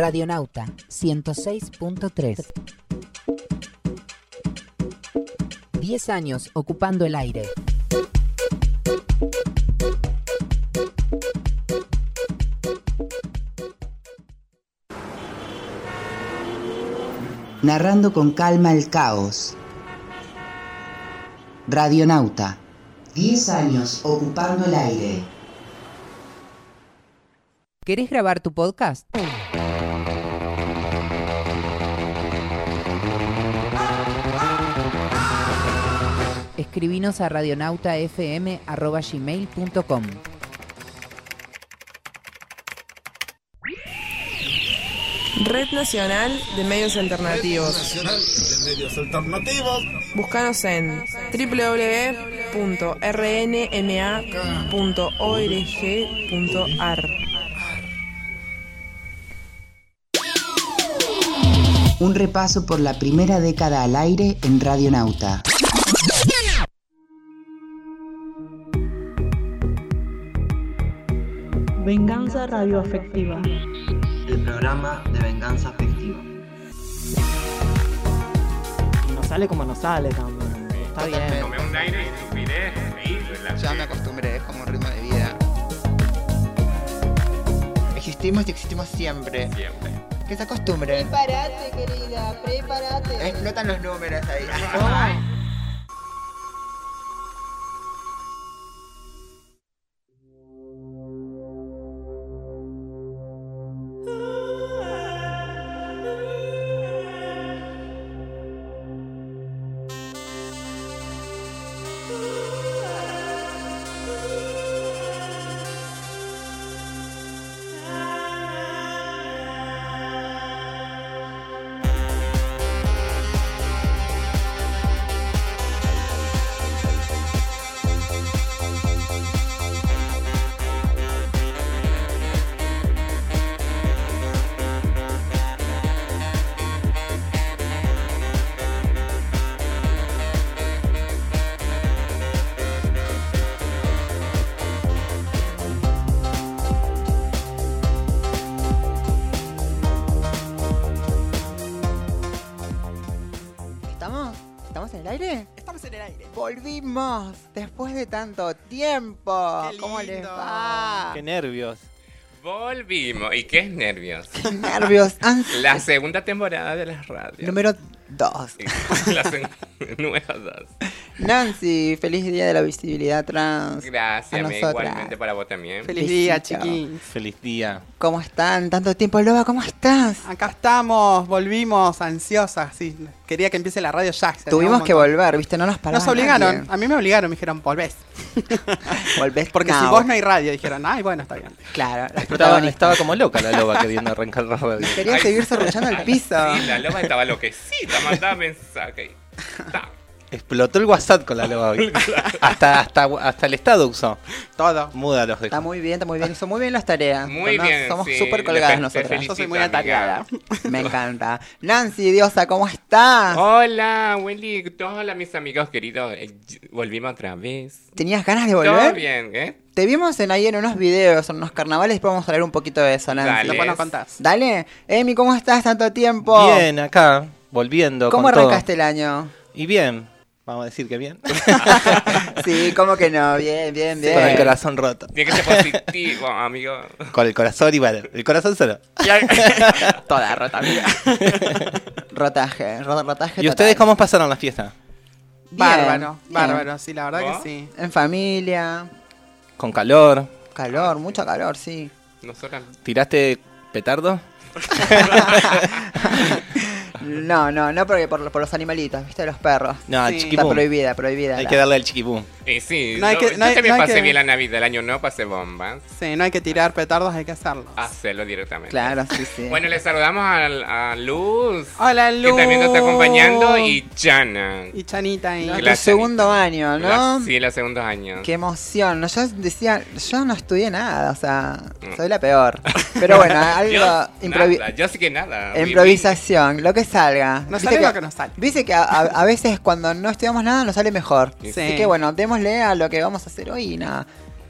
Radionauta 106.3. 10 años ocupando el aire. Narrando con calma el caos. Radionauta. 10 años ocupando el aire. ¿Querés grabar tu podcast? Escribinos a radionautafm.gmail.com Red Nacional de Medios Alternativos. Nacional de Medios Alternativos. Búscanos en www.rnma.org.ar. Un repaso por la primera década al aire en Radionauta. Venganza radioafectiva. El programa de venganza afectiva. Y nos sale como nos sale también. Está bien. Tomé un aire y estupidez, reír, Ya me acostumbré, es como un ritmo de vida. Existimos y existimos siempre. Siempre. Que se acostumbren. Prepárate, querida, prepárate. Notan los números ahí. Volvimos después de tanto tiempo. Qué ¿Cómo les lindo. va? Qué nervios. Volvimos. ¿Y qué es nervios? Qué nervios. Ansias. La segunda temporada de las radios. Número 2. La seg- número dos. Nancy, feliz día de la visibilidad trans. Gracias, A me igualmente para vos también. Feliz día, chiquín. Feliz día. ¿Cómo están? Tanto tiempo, Loba, ¿cómo estás? Acá estamos, volvimos ansiosas. Sí, quería que empiece la radio ya. Tuvimos que volver, ¿viste? No nos paramos. Nos obligaron, a mí me obligaron, me dijeron, volvés. Volvés Porque si vos no hay radio, dijeron, ay, bueno, está bien. Claro, las Estaba, estaba como loca la loba queriendo arrancar la radio. Quería Ay, seguir sorrullando el piso. Sí, la loba estaba loquecita, mandaba mensaje. Ta. Explotó el WhatsApp con la loba hoy. hasta, hasta, hasta el Estado usó. Todo. Muda los Está muy bien, está muy bien. Hizo muy bien las tareas. Muy bien, Somos sí, súper le colgadas te nosotras. felicito, Yo soy muy atareada. Me encanta. Nancy, diosa, ¿cómo estás? Hola, Willy. Hola, mis amigos queridos. Eh, Volvimos otra vez. ¿Tenías ganas de Todo volver? bien, ¿eh? Te vimos en ahí en unos videos, en unos carnavales, después vamos a hablar un poquito de eso, Nancy. Dale. Después nos contás. Dale. Emi, ¿cómo estás tanto tiempo? Bien, acá, volviendo. ¿Cómo con todo. arrancaste el año? Y bien. Vamos a decir que bien. sí, ¿cómo que no? Bien, bien, bien. Con el corazón roto. Tiene que ser positivo, amigo. Con el corazón y bueno, el corazón solo. Toda rota, amiga. Rotaje, ro- rotaje ¿Y ustedes cómo pasaron la fiesta? Bien, Bárbaro, bien. bárbaro, sí, la verdad ¿Vos? que sí. En familia, ¿Con calor? calor, mucho calor, sí. Nosotras. ¿Tiraste petardo? No, no, no porque por, por los animalitos, ¿viste? Los perros. No, Sí. Está chiquipum. prohibida, prohibida. Hay la- que darle al chiquipum. Y sí, No hay yo, que- yo no hay- también no hay pasé que- bien la Navidad. El año no pasé bombas. Sí, no hay que tirar petardos, hay que hacerlo. Hacerlo directamente. Claro, sí, sí. Bueno, le saludamos a, a Luz. Hola, Luz. Que también nos está acompañando. Y Chana. Y Chanita y... Nuestro la- segundo año, ¿no? La- sí, los segundos años. Qué emoción. No, yo decía, yo no estudié nada, o sea, Mm. soy la peor. Pero bueno, algo Yo, improvi- nada, yo sí que nada. improvisación, lo que salga. Nos Viste sale que- lo que nos sale. Dice que a, a- a veces cuando no estudiamos nada nos sale mejor. Sí. Así que bueno, démosle a lo que vamos a hacer hoy y nada.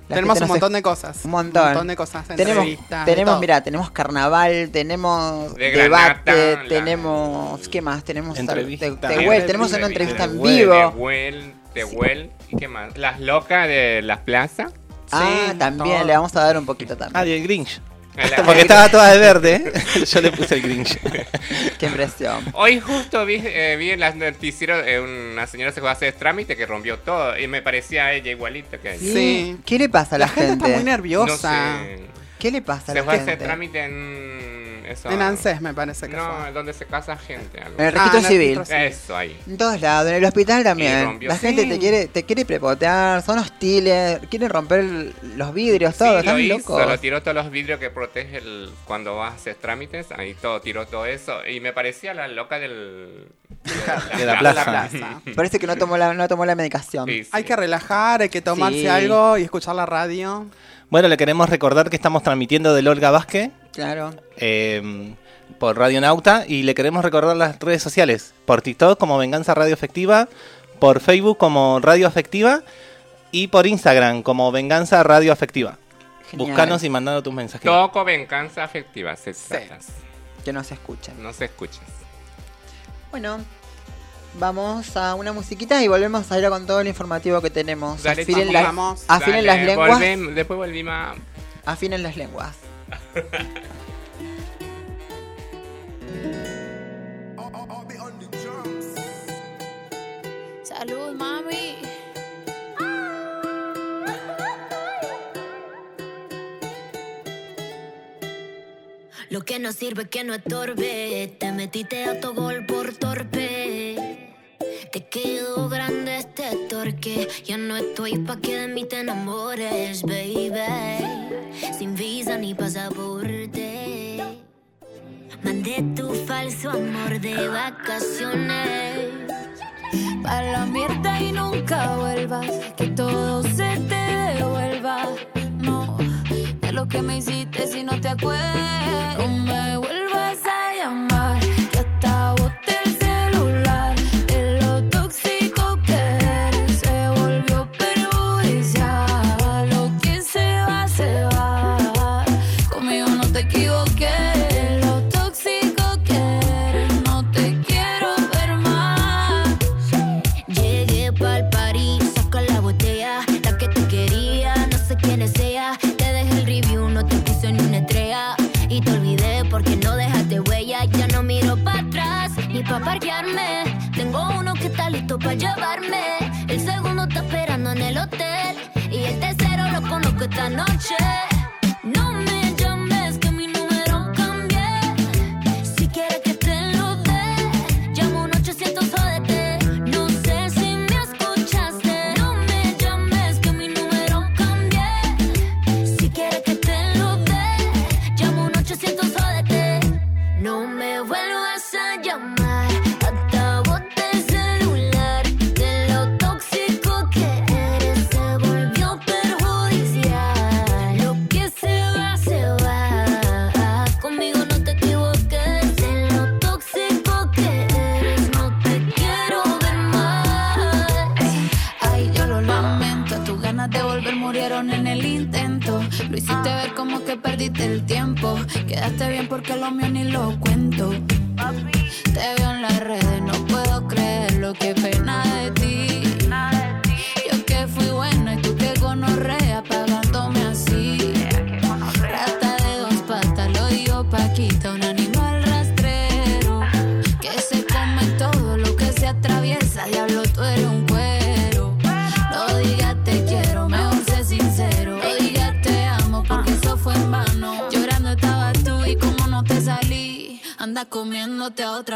La Tenemos un montón de cosas. Un montón. Un montón de cosas. Tenemos, entrevistas, de tenemos mira, tenemos carnaval, tenemos De debate, Granata, la- tenemos, ¿qué más? Tenemos Entrevista. Te- Tehuel, tenemos una Entrevista. en vivo. Tehuel, Tehuel, ¿y qué más? Las locas de las plazas. Ah, Sí, también todo. le vamos a dar un poquito Ah, también. el Grinch. La- Porque estaba toda de verde. Yo le puse el Grinch. Qué impresión. Hoy justo vi, eh, vi en las noticieros eh, una señora se fue a hacer trámite que rompió todo y me parecía a ella igualita que ella. Sí. ¿Qué le pasa a la, La gente está muy No nerviosa. sé. ¿Qué le pasa a Se la fue a hacer trámite en eso. En ANSES me parece que No, fue. donde se casa gente. algo. En el Ah, registro el civil. registro Eso ahí. En todos lados, en el hospital también. La gente Sí. te quiere, te quiere prepotear, son hostiles, quieren romper el- los vidrios, todo, sí, están lo hizo, locos. lo tiró todos los vidrios que protege el, cuando vas a hacer trámites, ahí todo, tiró todo eso. Y me parecía la loca del... De la plaza. plaza. Parece que no tomó la, no tomó la medicación. Sí, sí. Hay que relajar, hay que tomarse Sí. algo y escuchar la radio. Bueno, le queremos recordar que estamos transmitiendo del Olga Vázquez Claro. eh, por Radio Nauta y le queremos recordar las redes sociales. Por TikTok como Venganza Radio Efectiva, por Facebook como Radio Afectiva y por Instagram como Venganza Radio Afectiva. Genial. Buscanos y mandanos tus mensajes. Toco venganza afectiva, se tratas. Que no se escuchen. No se escuchas. Bueno, vamos a una musiquita y volvemos a ir con todo el informativo que tenemos. Dale, afinen vamos, las- vamos. afinen Dale, las lenguas. después volvimos a... Afinen las lenguas. Salud, mami. Lo que no sirve que no estorbe. Te metiste a tu gol por torpe. Te quedó grande este torque. Ya no estoy pa' que de mí te enamores, baby. Sin visa ni pasaporte. Mandé tu falso amor de vacaciones. Pa' la mierda y nunca vuelvas. Que todo se te devuelva. No, de lo que me hiciste si no te acuerdas. El segundo está esperando en el hotel. Y el tercero lo conozco esta noche.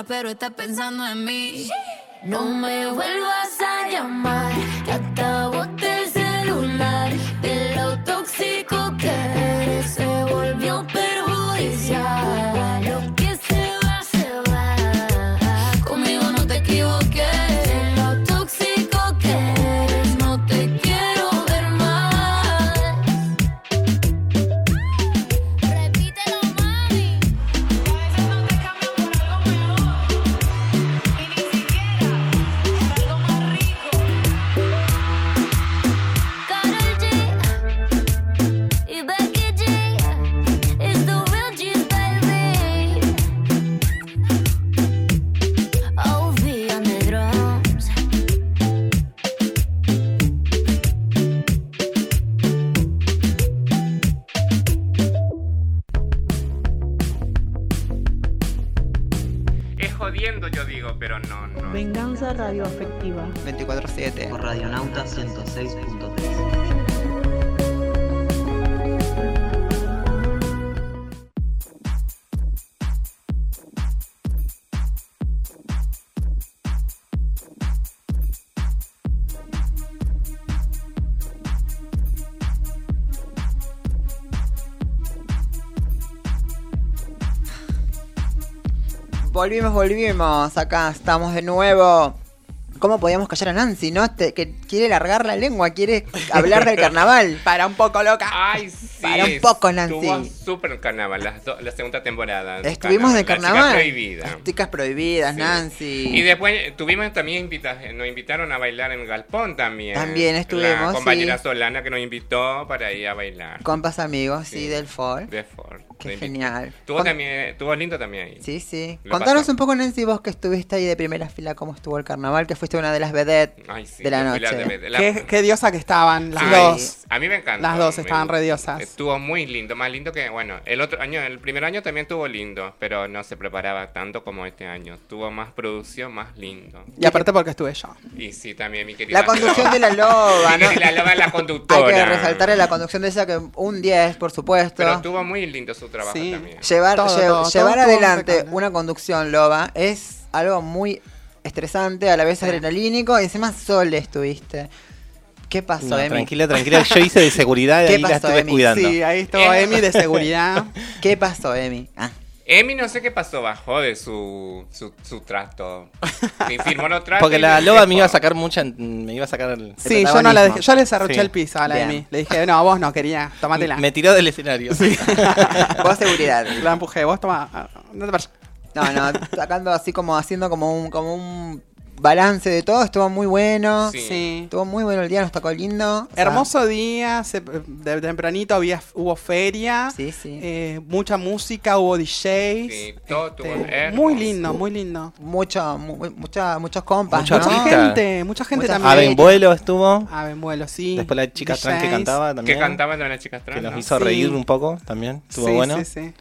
Pero estás 24-7. Por Radionauta 106.3. Volvimos, volvimos. Acá estamos de nuevo. ¿Cómo podíamos callar a Nancy, no? Te- que quiere largar la lengua, quiere hablar del carnaval. Para un poco loca. Ay, sí. Para un poco, Nancy. Estuvo súper carnaval la, segunda temporada. Estuvimos de La chica carnaval. prohibida. Las chicas prohibidas, Sí. Nancy. Y después tuvimos también invita nos invitaron a bailar en Galpón también. También estuvimos, La compañera sí. Solana que nos invitó para ir a bailar. Compas amigos, sí, Sí. del fall. De Ford. Qué genial. Estuvo Con- también, estuvo lindo también ahí. Sí, sí. Lo Contanos pasó. un poco, Nancy, vos que estuviste ahí de primera fila, cómo estuvo el carnaval, que fuiste una de las vedettes Ay, sí, de la noche. de- la- Qué, qué diosa que estaban las Ay, dos. A mí me encantó. Las dos estaban gustó. re diosas. Estuvo muy lindo, más lindo que, bueno, el otro año, el primer año también estuvo lindo, pero no se preparaba tanto como este año. Tuvo más producción, más lindo. Y aparte porque estuve yo. Y sí, también mi querida La conducción de la loba, ¿no? querida Loba es la Hay conductora. que resaltarle la conducción de ella que un 10, por supuesto. Pero estuvo muy lindo su trabajo Sí. también. Llevar, Todo, lle- todo, llevar todo adelante una conducción loba es algo muy estresante, a la vez adrenalínico, y encima sole estuviste. ¿Qué pasó, No, Emi? tranquila, tranquila. Yo hice de seguridad y ¿Qué ahí la pasó, estuve Emi? cuidando. Sí, ahí estuvo. Emi de seguridad. ¿Qué pasó, Emi? Ah, Emi no sé qué pasó, bajó de su, su, su trato. Me firmó los tratos. Porque y la loba me iba a sacar mucha. Me iba a sacar el. Sí, yo no la dejé. Yo le cerruché Sí. el piso a la Bien. Emi. Le dije, no, vos no quería, tomátela. Me tiró del escenario. vos seguridad. La empujé, vos toma. ah, No te vayas. No, no, sacando así como haciendo como un, como un balance de todo, estuvo muy bueno. Sí. Sí. Estuvo muy bueno el día, nos tocó lindo. O sea, Hermoso día, se- de tempranito había, hubo feria, Sí, sí. eh, mucha música, hubo DJs. Sí, todo estuvo hermoso. muy lindo, muy lindo. Mucho, mu- mucha, muchos compas. Mucha artista. gente, mucha gente Mucha también. Ave en vuelo estuvo. Ave en vuelo, sí. Después la chica trans que DJs. cantaba también. Que cantaban las chicas Que trans. nos ¿no? hizo Sí. reír un poco también. Estuvo Sí, bueno. sí, sí.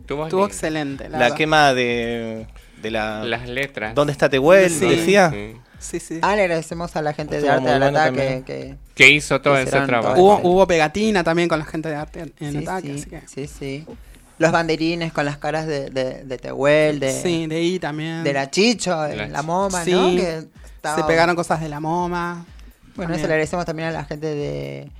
Estuvo Estuvo lindo. excelente, la, La verdad. quema de. De la. Las letras. ¿Dónde está Tehuel? Sí. Decía. Sí. Sí, sí. Ah, le agradecemos a la gente de Estuvo Arte muy del bueno Ataque que... Que hizo todo ese trabajo. todo Hubo, eso. hubo pegatina también con la gente de arte en, sí, ataque, sí, así que. sí, sí. Los banderines con las caras de, de, de Tehuel, de, Sí, de ahí también. de la Chicho, de La la Moma, Sí. ¿no? Que estaba- Se pegaron cosas de la MoMA. Bueno, también. eso le agradecemos también a la gente de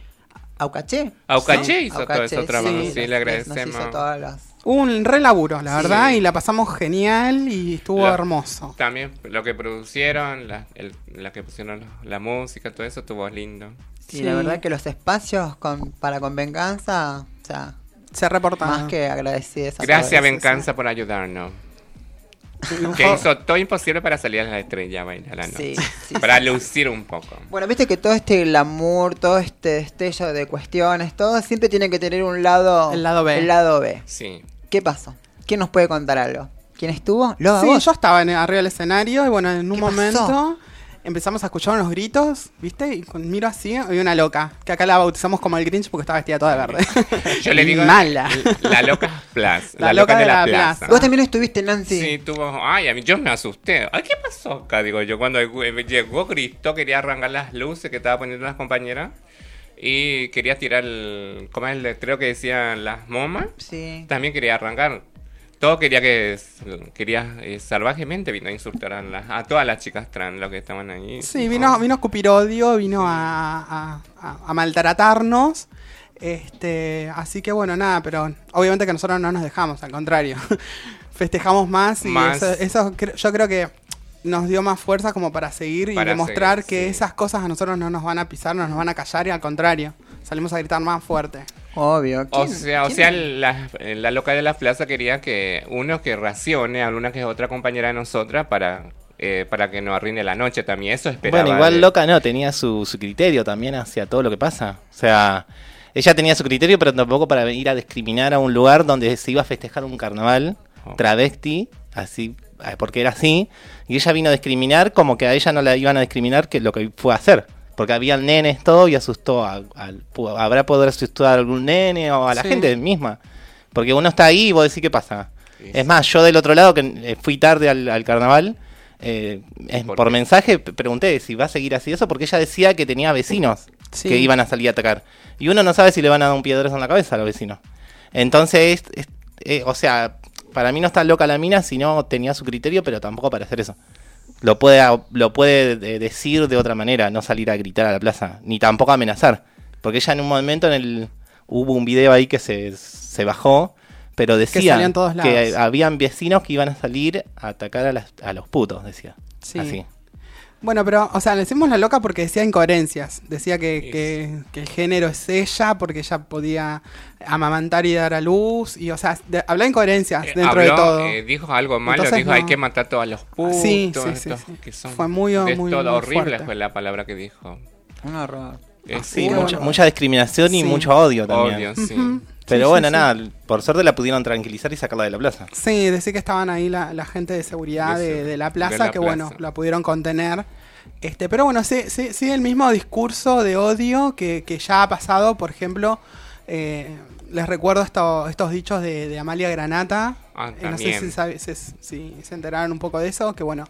Aucaché. Aucaché ¿no? hizo todo Aucaché, ese trabajo, sí, nos- le Nos agradecemos. hizo todas las... Hubo un re laburo, la Sí. verdad, y la pasamos genial y estuvo hermoso. También lo que producieron, la, el- la que pusieron la música, todo eso estuvo lindo. Sí, Sí. la verdad que los espacios con, para con venganza, o sea, Se reportaron. más que agradecidas Gracias. Venganza, por ayudarnos. Que hizo todo imposible para salir a la estrella a bailar la noche. Sí, sí, para lucir un poco. Bueno, viste que todo este glamour, todo este destello de cuestiones, todo siempre tiene que tener un lado... El lado B. El lado B. Sí. ¿Qué pasó? ¿Quién nos puede contar algo? ¿Quién estuvo? Loba, Sí, vos. yo estaba en, arriba del escenario y bueno, en un ¿Qué pasó? momento empezamos a escuchar unos gritos, ¿viste? Y con, miro así, había una loca, que acá la bautizamos como el Grinch porque estaba vestida toda de verde. Yo le digo Mala. la loca Plus, la, La loca, loca de de la, la plaza. plaza. Vos también estuviste, Nancy. Sí, tuvo. Ay, a mí yo me asusté. Ay, ¿qué pasó acá? Digo yo, cuando eh, llegó Cristo, quería arrancar las luces que estaba poniendo las compañeras. Y quería tirar el. ¿Cómo es el letrero que decían las momas? Sí. También quería arrancar. Todo quería que. Quería eh, salvajemente vino a insultar a, las- a todas las chicas trans, los que estaban ahí. Sí, vino, vino a escupir odio, vino a, a, a- a maltratarnos. Este, así que bueno, nada, pero obviamente que nosotros no nos dejamos, al contrario. Festejamos más y Más. eso, eso yo creo que nos dio más fuerza como para seguir y demostrar seguir, que sí. esas cosas a nosotros no nos van a pisar, no nos van a callar y al contrario, salimos a gritar más fuerte. Obvio. O ¿Quién- sea, o sea la, la loca de la plaza quería que uno que racione a una que es otra compañera de nosotras para, eh, para que no arruine la noche también. Eso esperaba. Bueno, igual de- loca no, tenía su, su criterio también hacia todo lo que pasa. O sea, ella tenía su criterio, pero tampoco para ir a discriminar a un lugar donde se iba a festejar un carnaval Oh. travesti, así, porque era así, y ella vino a discriminar como que a ella no la iban a discriminar que lo que fue a hacer. Porque había nenes todo y asustó a- pu- habrá poder asustar a algún nene o a la Sí. gente misma. Porque uno está ahí y vos decís qué pasa. Es más, yo del otro lado, que eh, fui tarde al, al carnaval, eh, es- ¿Por mensaje pregunté si va a seguir así eso, porque ella decía que tenía vecinos Sí. que iban a salir a atacar. Y uno no sabe si le van a dar un piedrazo en la cabeza a los vecinos. Entonces, es- es- eh, o sea, para mí no está loca la mina, sino tenía su criterio, pero tampoco para hacer eso. Lo puede, lo puede eh, decir de otra manera, no salir a gritar a la plaza, ni tampoco amenazar. Porque ella en un momento en el hubo un video ahí que se, se bajó, pero decía lados. que habían vecinos que iban a salir a atacar a, las- a los putos, decía. Sí. Así. Bueno, pero, o sea, le decimos la loca porque decía incoherencias. Decía que, que- que el género es ella, porque ella podía amamantar y dar a luz. Y, o sea, de- hablaba incoherencias Eh, dentro de todo. eh, dijo algo malo, Entonces, dijo hay que matar a todos los putos. Sí, sí, sí, estos sí. que son Fue muy- de muy- todo muy horrible fuerte. fue la palabra que dijo. Un horror. Eh, Sí, mucha, discriminación y mucho odio también. Odio, sí. Pero Sí, bueno, sí, sí. nada, por suerte la pudieron tranquilizar y sacarla de la plaza. Sí, decir que estaban ahí la, la gente de seguridad De de, se- de la plaza, la que bueno, la pudieron contener. Este, pero bueno, sí, sí, el mismo discurso de odio que, que ya ha pasado, por ejemplo, eh, les recuerdo esto- estos dichos de, de Amalia Granata. Ah, Eh, no sé si, sabe- si- si se enteraron un poco de eso, que bueno,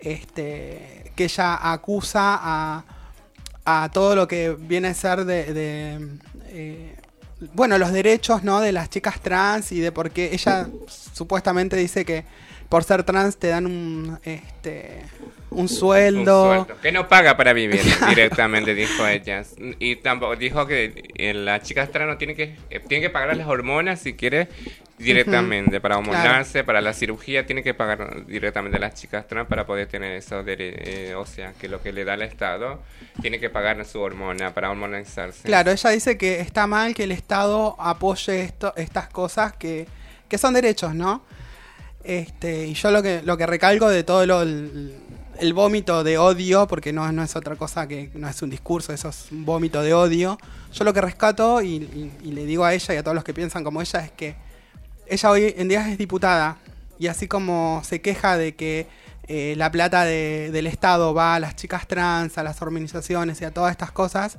este, que ella acusa a, a todo lo que viene a ser de, de, eh, bueno, los derechos, ¿no? De las chicas trans y de por qué ella supuestamente dice que por ser trans te dan un, este, un Un sueldo. sueldo. Que no paga para vivir directamente, dijo ella. Y tampoco dijo que eh, las chicas trans no tienen que, eh, tienen que pagar las hormonas si quiere directamente. Para hormonarse, para la cirugía, tienen que pagar directamente las chicas trans para poder tener eso. dere- eh, o sea, que lo que le da el Estado, tiene que pagar su hormona para hormonizarse. Claro, ella dice que está mal que el Estado apoye esto, estas cosas que, que son derechos, ¿no? Este, y yo lo que, lo que recalco de todo lo, el, el vómito de odio, porque no, no es otra cosa que no es un discurso, eso es un vómito de odio. Yo lo que rescato y, le digo a ella y a todos los que piensan como ella es que ella hoy en día es diputada y así como se queja de que eh, la plata de- del Estado va a las chicas trans, a las organizaciones y a todas estas cosas,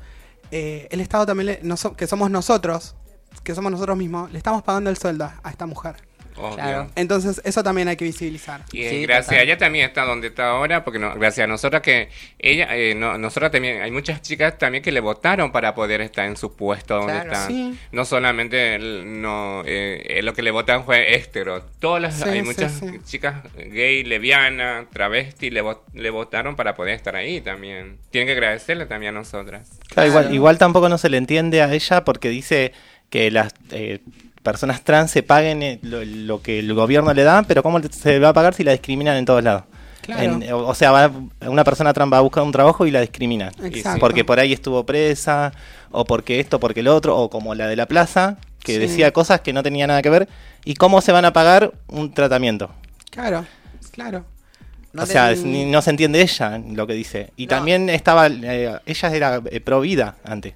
eh, el Estado también, le- noso- que somos nosotros, que somos nosotros mismos, le estamos pagando el sueldo a esta mujer. Obvio. Claro. Entonces eso también hay que visibilizar. Y eh, Sí, gracias total. a ella también está donde está ahora, porque no, gracias a nosotras que ella, eh, no, nosotras también, hay muchas chicas también que le votaron para poder estar en su puesto donde Claro. están. Sí. No solamente el- no, eh, eh, lo que le votan fue hétero. Todas las, Sí, hay muchas sí. chicas gay, lesbianas, travesti, le, le votaron para poder estar ahí también. Tienen que agradecerle también a nosotras. Claro, igual, igual tampoco no se le entiende a ella porque dice que las eh, personas trans se paguen eh, lo, lo que el gobierno le da, pero ¿cómo se va a pagar si la discriminan en todos lados? Claro. En- o o sea, va- una persona trans va a buscar un trabajo y la discriminan. Exacto. Porque por ahí estuvo presa, o porque esto, porque el otro, o como la de la plaza, que Sí. decía cosas que no tenían nada que ver. ¿Y cómo se van a pagar un tratamiento? Claro, claro. No o sea, te- es- ni- no se entiende ella lo que dice. Y No. también estaba, eh, ella era eh, pro vida antes.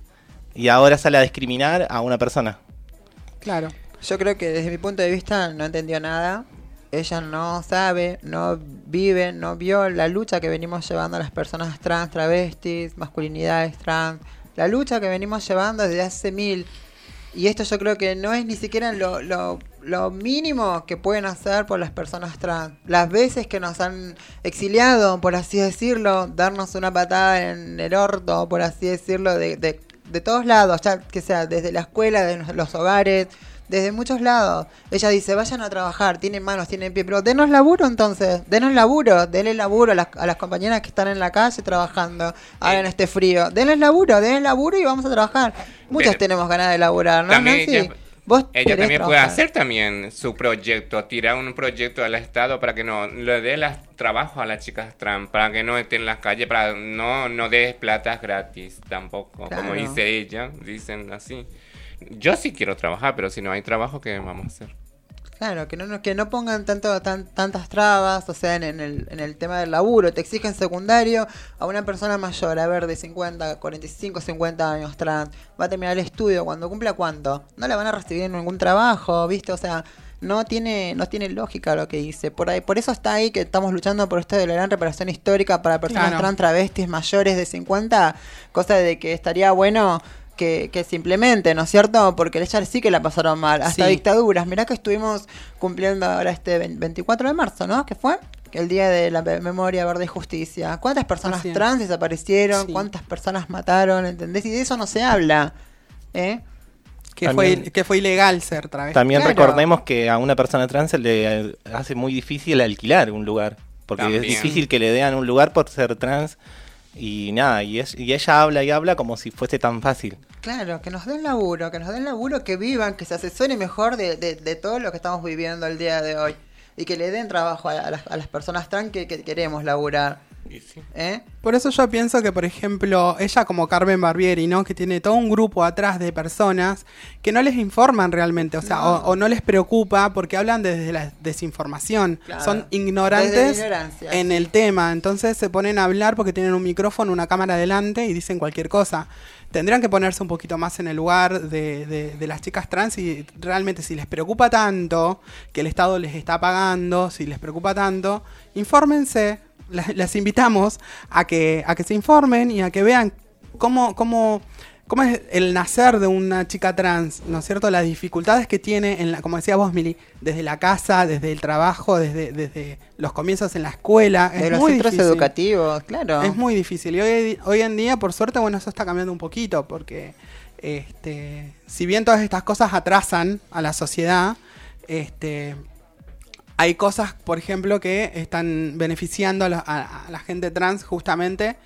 Y ahora sale a discriminar a una persona. Claro. Yo creo que desde mi punto de vista no entendió nada. Ella no sabe, no vive, no vio la lucha que venimos llevando las personas trans, travestis, masculinidades trans. La lucha que venimos llevando desde hace mil. Y esto yo creo que no es ni siquiera lo, lo, lo mínimo que pueden hacer por las personas trans. Las veces que nos han exiliado, por así decirlo, darnos una patada en el orto, por así decirlo, de, de, de todos lados, ya que sea desde la escuela, de los hogares, desde muchos lados. Ella dice, vayan a trabajar, tienen manos, tienen pie, pero denos laburo entonces, denos laburo, denle laburo a las, a las compañeras que están en la calle trabajando, ahora en este frío. Denles laburo, denles laburo y vamos a trabajar. Muchos Pero- tenemos ganas de laburar, ¿no? También ella- Vos Ella también puede hacer también su proyecto, tirar un proyecto al Estado para que no le dé las trabajo a las chicas trans, para que no estén en las calles, para no no dé platas gratis tampoco, como dice ella, dicen así. Yo sí quiero trabajar, pero si no hay trabajo, ¿qué vamos a hacer? Claro, que no, que no pongan tanto, tan, tantas trabas, o sea, en, en el, en el tema del laburo. Te exigen secundario a una persona mayor, a ver, de 50, 45, 50 años trans. Va a terminar el estudio, cuando cumpla cuánto. No la van a recibir en ningún trabajo, ¿viste? O sea, no tiene, no tiene lógica lo que dice. Por ahí, por eso está ahí que estamos luchando por esto de la gran reparación histórica para personas Claro. trans travestis mayores de 50. Cosa de que estaría bueno que, que se implemente, ¿no es cierto? Porque ellas sí que la pasaron mal, hasta Sí. dictaduras. Mirá que estuvimos cumpliendo ahora este ve- 24 de marzo, ¿no? ¿Qué fue? El día de la me- memoria verde y justicia. ¿Cuántas personas Así es. trans desaparecieron? Sí. ¿Cuántas personas mataron? ¿Entendés? Y de eso no se habla. ¿Eh? Que, También- fue, que fue ilegal ser travesti. También Claro. recordemos que a una persona trans se le hace muy difícil alquilar un lugar. Porque También. es difícil que le den un lugar por ser trans. Y nada, y, es- y ella habla y habla como si fuese tan fácil. Claro, que nos den laburo, que nos den laburo, que vivan, que se asesoren mejor de, de, de todo lo que estamos viviendo el día de hoy. Y que le den trabajo a, las, a las personas trans que, que queremos laburar. Sí. ¿Eh? Por eso yo pienso que, por ejemplo, ella como Carmen Barbieri, ¿no? Que tiene todo un grupo atrás de personas que no les informan realmente, o sea, No. O, o no les preocupa porque hablan desde la desinformación. Claro. Son ignorantes en sí. el tema, entonces se ponen a hablar porque tienen un micrófono, una cámara adelante y dicen cualquier cosa. Tendrían que ponerse un poquito más en el lugar de, de- de las chicas trans y realmente si les preocupa tanto que el Estado les está pagando, si les preocupa tanto, infórmense, las invitamos a que, a que se informen y a que vean cómo, cómo, cómo es el nacer de una chica trans, ¿no es cierto? Las dificultades que tiene, en la, como decía vos, Mili, desde la casa, desde el trabajo, desde, desde los comienzos en la escuela. De es los muy centros difícil. educativos, claro. Es muy difícil. Y hoy, hoy en día, por suerte, bueno, eso está cambiando un poquito, porque este, si bien todas estas cosas atrasan a la sociedad, este, hay cosas, por ejemplo, que están beneficiando a la, a- la gente trans justamente,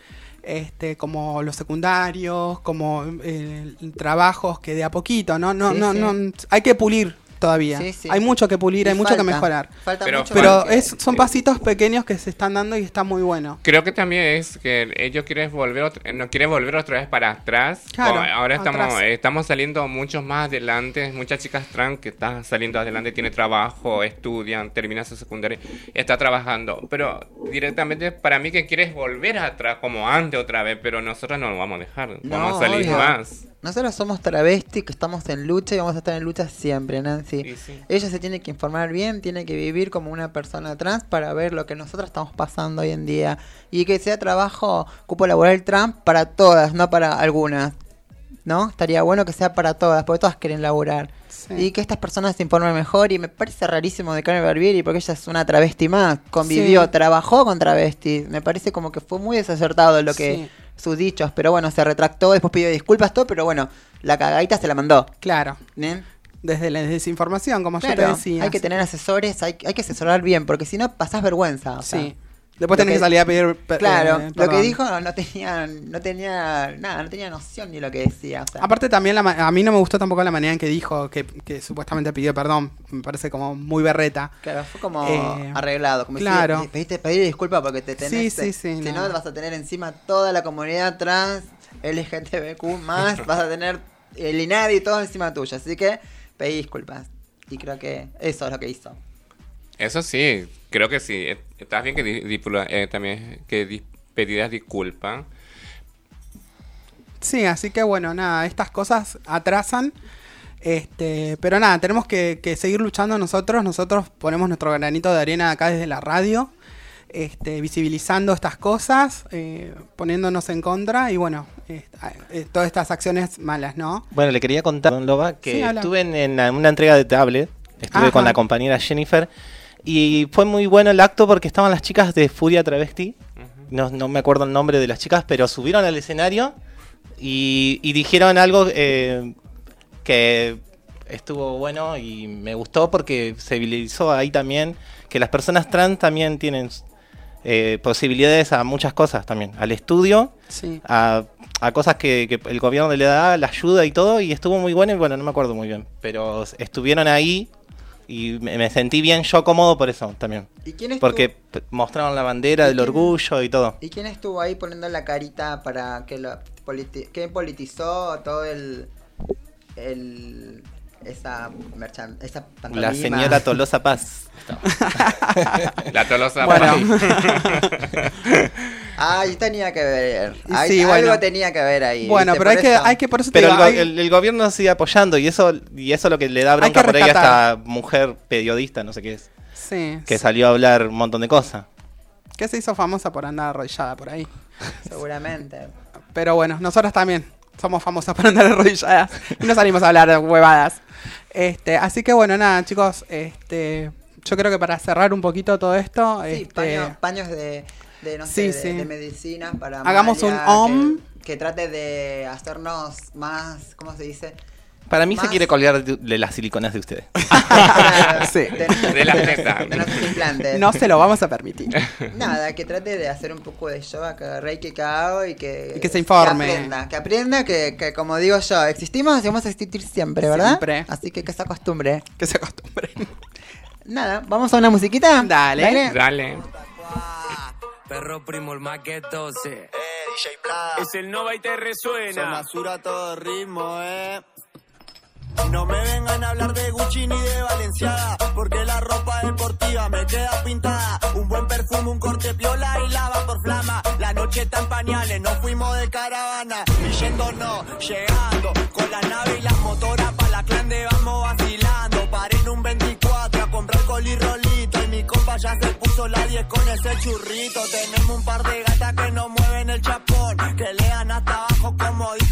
este, como los secundarios, como eh, trabajos que de a poquito, ¿no? No, Sí, no, sí. no, hay que pulir todavía. Sí, sí. Hay mucho que pulir, Y hay mucho que mejorar. falta Pero mucho Pero es, son pasitos pequeños que se están dando y está muy bueno. Creo que también es que ellos quieren volver no quieren volver otra vez para atrás. Claro, ahora estamos atrás. estamos saliendo muchos más adelante, muchas chicas trans que están saliendo adelante, tienen trabajo, estudian, terminan su secundaria, está trabajando, pero directamente para mí que quieres volver atrás como antes otra vez, pero nosotros no lo vamos a dejar, No, vamos a salir obvio. más. Nosotros somos travestis que estamos en lucha y vamos a estar en lucha siempre, Nancy. Sí, sí. Ella se tiene que informar bien, tiene que vivir como una persona trans para ver lo que nosotros estamos pasando hoy en día. Y que sea trabajo, cupo laboral trans para todas, no para algunas. ¿No? Estaría bueno que sea para todas, porque todas quieren laburar. Sí. Y que estas personas se informen mejor. Y me parece rarísimo de Carmen Barbieri, porque ella es una travesti más. Convivió, trabajó con travestis. Me parece como que fue muy desacertado lo que. Sus dichos. Pero bueno, se retractó, después pidió disculpas, todo. Pero bueno, la cagadita se la mandó. Claro. ¿eh? Desde la desinformación, como yo te Claro, decía. hay que tener asesores, hay, hay que asesorar bien, porque si no pasás vergüenza. o sea. Después tenés que que- salir a pedir Claro, eh, lo que dijo no tenía, no tenía nada, no tenía noción ni lo que decía. o sea. Aparte también la ma- a mí no me gustó tampoco la manera en que dijo que, que supuestamente pidió perdón. Me parece como muy berreta. Claro, fue como Eh, arreglado, como claro. pediste, pedir disculpas porque te tenés, Sí, sí, sí, si no. no vas a tener encima toda la comunidad trans, LGTBQ más, vas a tener el INADI y todo encima tuyo, así que pedí disculpas. Y creo que eso es lo que hizo. Eso sí, creo que sí. Estás bien que di- eh, también que di- pedidas disculpas. Sí, así que bueno, nada, estas cosas atrasan. Este, pero nada, tenemos que, que seguir luchando nosotros. Nosotros ponemos nuestro granito de arena acá desde la radio, este, visibilizando estas cosas, eh, poniéndonos en contra y bueno, eh, eh, todas estas acciones malas, ¿no? Bueno, le quería contar, don Loba, que Sí, estuve en, una entrega de tablet, estuve Ajá. con la compañera Jennifer, y fue muy bueno el acto porque estaban las chicas de Furia Travesti, no, no me acuerdo el nombre de las chicas, pero subieron al escenario y, y dijeron algo eh, que estuvo bueno y me gustó porque se visibilizó ahí también que las personas trans también tienen eh, posibilidades a muchas cosas también, al estudio Sí. a, a cosas que, que el gobierno le da, la ayuda y todo, y estuvo muy bueno, y bueno, no me acuerdo muy bien, pero estuvieron ahí y me, sentí bien yo cómodo por eso también, ¿Y quién estuvo, porque mostraron la bandera ¿Y del orgullo y todo. ¿Y quién estuvo ahí poniendo la carita para que lo politi que politizó todo el el esa merchan esa? La señora Tolosa Paz. La tolosa. Bueno. Ay, tenía que ver. Y Ay, sí, algo bueno. tenía que ver ahí. Bueno, pero hay que, hay que por eso Pero el, digo, go- hay- el- el gobierno sigue apoyando y eso y eso es lo que le da Hay bronca que por ahí a esta mujer periodista, no sé qué es, sí, que salió a hablar un montón de cosas. que se hizo famosa por andar arrodillada por ahí. Seguramente. Pero bueno, nosotros también somos famosas por andar arrodilladas y no salimos a hablar de huevadas. Este, así que bueno, nada, chicos, este, yo creo que para cerrar un poquito todo esto, Sí, este, paños, paños de, de, no Sí, sé, de, sí. de medicinas para Hagamos un om. Que, que trate de hacernos más, ¿cómo se dice? Para mí se Más- quiere colgar de, de las siliconas de ustedes. Sí. De las tetas. de nuestros implantes. no se lo vamos a permitir. Nada, que trate de hacer un poco de yoga, que reiki, que hago y que... Y que se informe. Que aprenda, que aprenda que, que como digo yo, existimos y vamos a existir siempre, ¿verdad? Siempre. Así que que se acostumbre. Que se acostumbren. Nada, ¿vamos a una musiquita? Dale. Dale. Perro primo, el más que tose. Eh, DJ Pla. Es el Nova y te Son resuena. basura todo ritmo, eh. No me vengan a hablar de Gucci ni de Valenciaga, porque la ropa deportiva me queda pintada. Un buen perfume, un corte piola y lava por flama. La noche está en pañales, nos fuimos de caravana. Y yendo no, llegando, con la nave y las motoras pa' la clan de vamos vacilando. Paré en un 24 a comprar coli rolito y mi compa ya se puso la 10 con ese churrito. Tenemos un par de gatas que nos mueven el chapón, que lean hasta abajo como dijo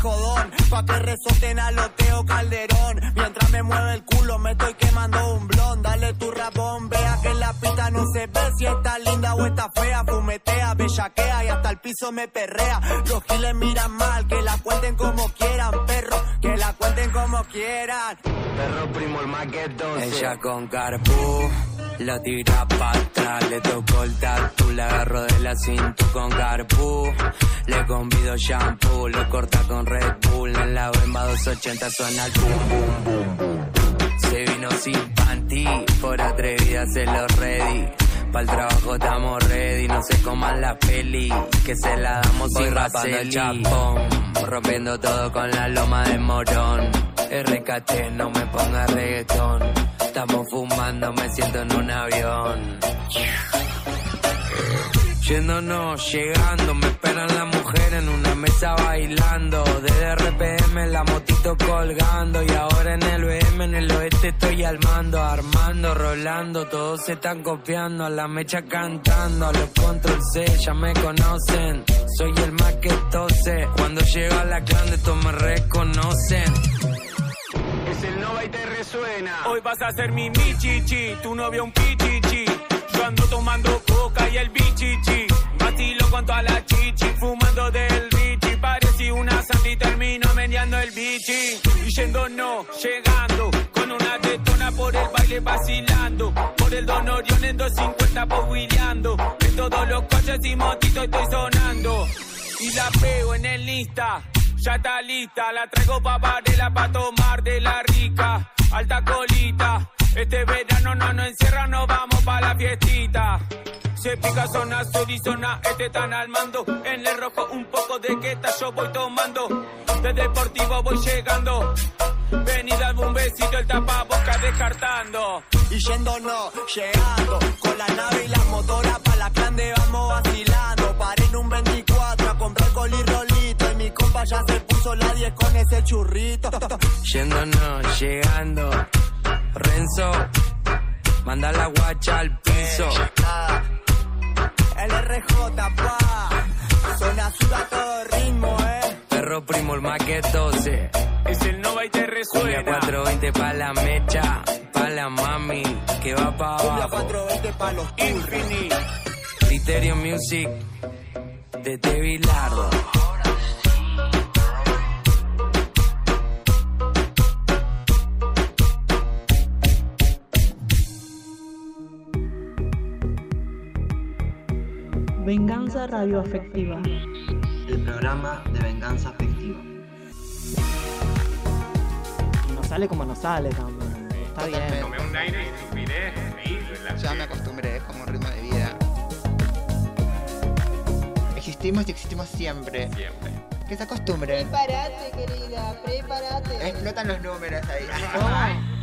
Pa' que resoten a loteo Calderón. Mientras me mueve el culo me estoy quemando un blon, dale tu rapón, vea que en la pista no se ve si está linda o está fea, fumetea, bellaquea y hasta el piso me perrea. Los giles miran mal, que la cuenten como quieran, perro, que la cuenten como quieran. Perro primo, el más que tose. Ella con carpú. La tira pa' atrás, le tocó el tatu, la agarro de la cintura con carpú. Le convido shampoo, lo corta con Red Bull. En la Bemba 280 suena el boom, boom, boom, boom. Se vino sin panty, por atrevida se lo ready. Pa'l trabajo estamos ready, no se coman la peli, que se la damos sin rapando el chapón, rompiendo todo con la loma de morón. RKT, no me ponga reggaetón, estamos fumando, me siento en un avión. Yéndonos, llegando, me esperan las mujeres en una mesa bailando. Desde RPM la motito colgando. Y ahora en el BM, en el oeste estoy al mando. Armando, rolando, todos se están copiando. A la mecha cantando, a los control C, ya me conocen. Soy el más que tose. Cuando llego a la clan de todos me reconocen. Es el Nova y te resuena. Hoy vas a ser mi michichi, tu novio un pichichi. Yo ando tomando coca y el bichichi. Vacilo con toda la chichi, fumando del bichi. Parecí una santa y termino meneando el bichi. Y yendo no, llegando. Con una tetona por el baile vacilando. Por el Don Orión en 250 poguileando. En todos los coches y motitos estoy sonando. Y la pego en el Insta. Ya está lista, la traigo pa' Varela pa' tomar de la rica. Alta colita, este verano no nos encierra, nos vamos pa' la fiestita. Se pica zona sur y zona este están al mando. En el rojo un poco de queta yo voy tomando. De deportivo voy llegando. Ven y dame un besito, el tapaboca descartando. Y yendo no, llegando Con la nave y las motoras pa' la clan de vamos vacilando Paré en un 24 a comprar coli rolito Y mi compa ya se puso la 10 con ese churrito Yéndonos, llegando. Renzo, manda la guacha al piso. El RJ pa Zona sur a todo ritmo eh Perro primo, el más que tose. Es el Nova y te Cumbia resuena. 420 pa' la mecha, pa' la mami, que va pa' Cumbia abajo. 420 pa' los Infinity. Criterio Music, de Te Bilardo. Venganza radioafectiva. El programa de venganza afectiva. Nos sale como nos sale también. Está bien. Tomé un aire y Ya me acostumbré, es como un ritmo de vida. Existimos y existimos siempre. Siempre. Que se acostumbren. Prepárate, querida, prepárate. Explotan los números ahí.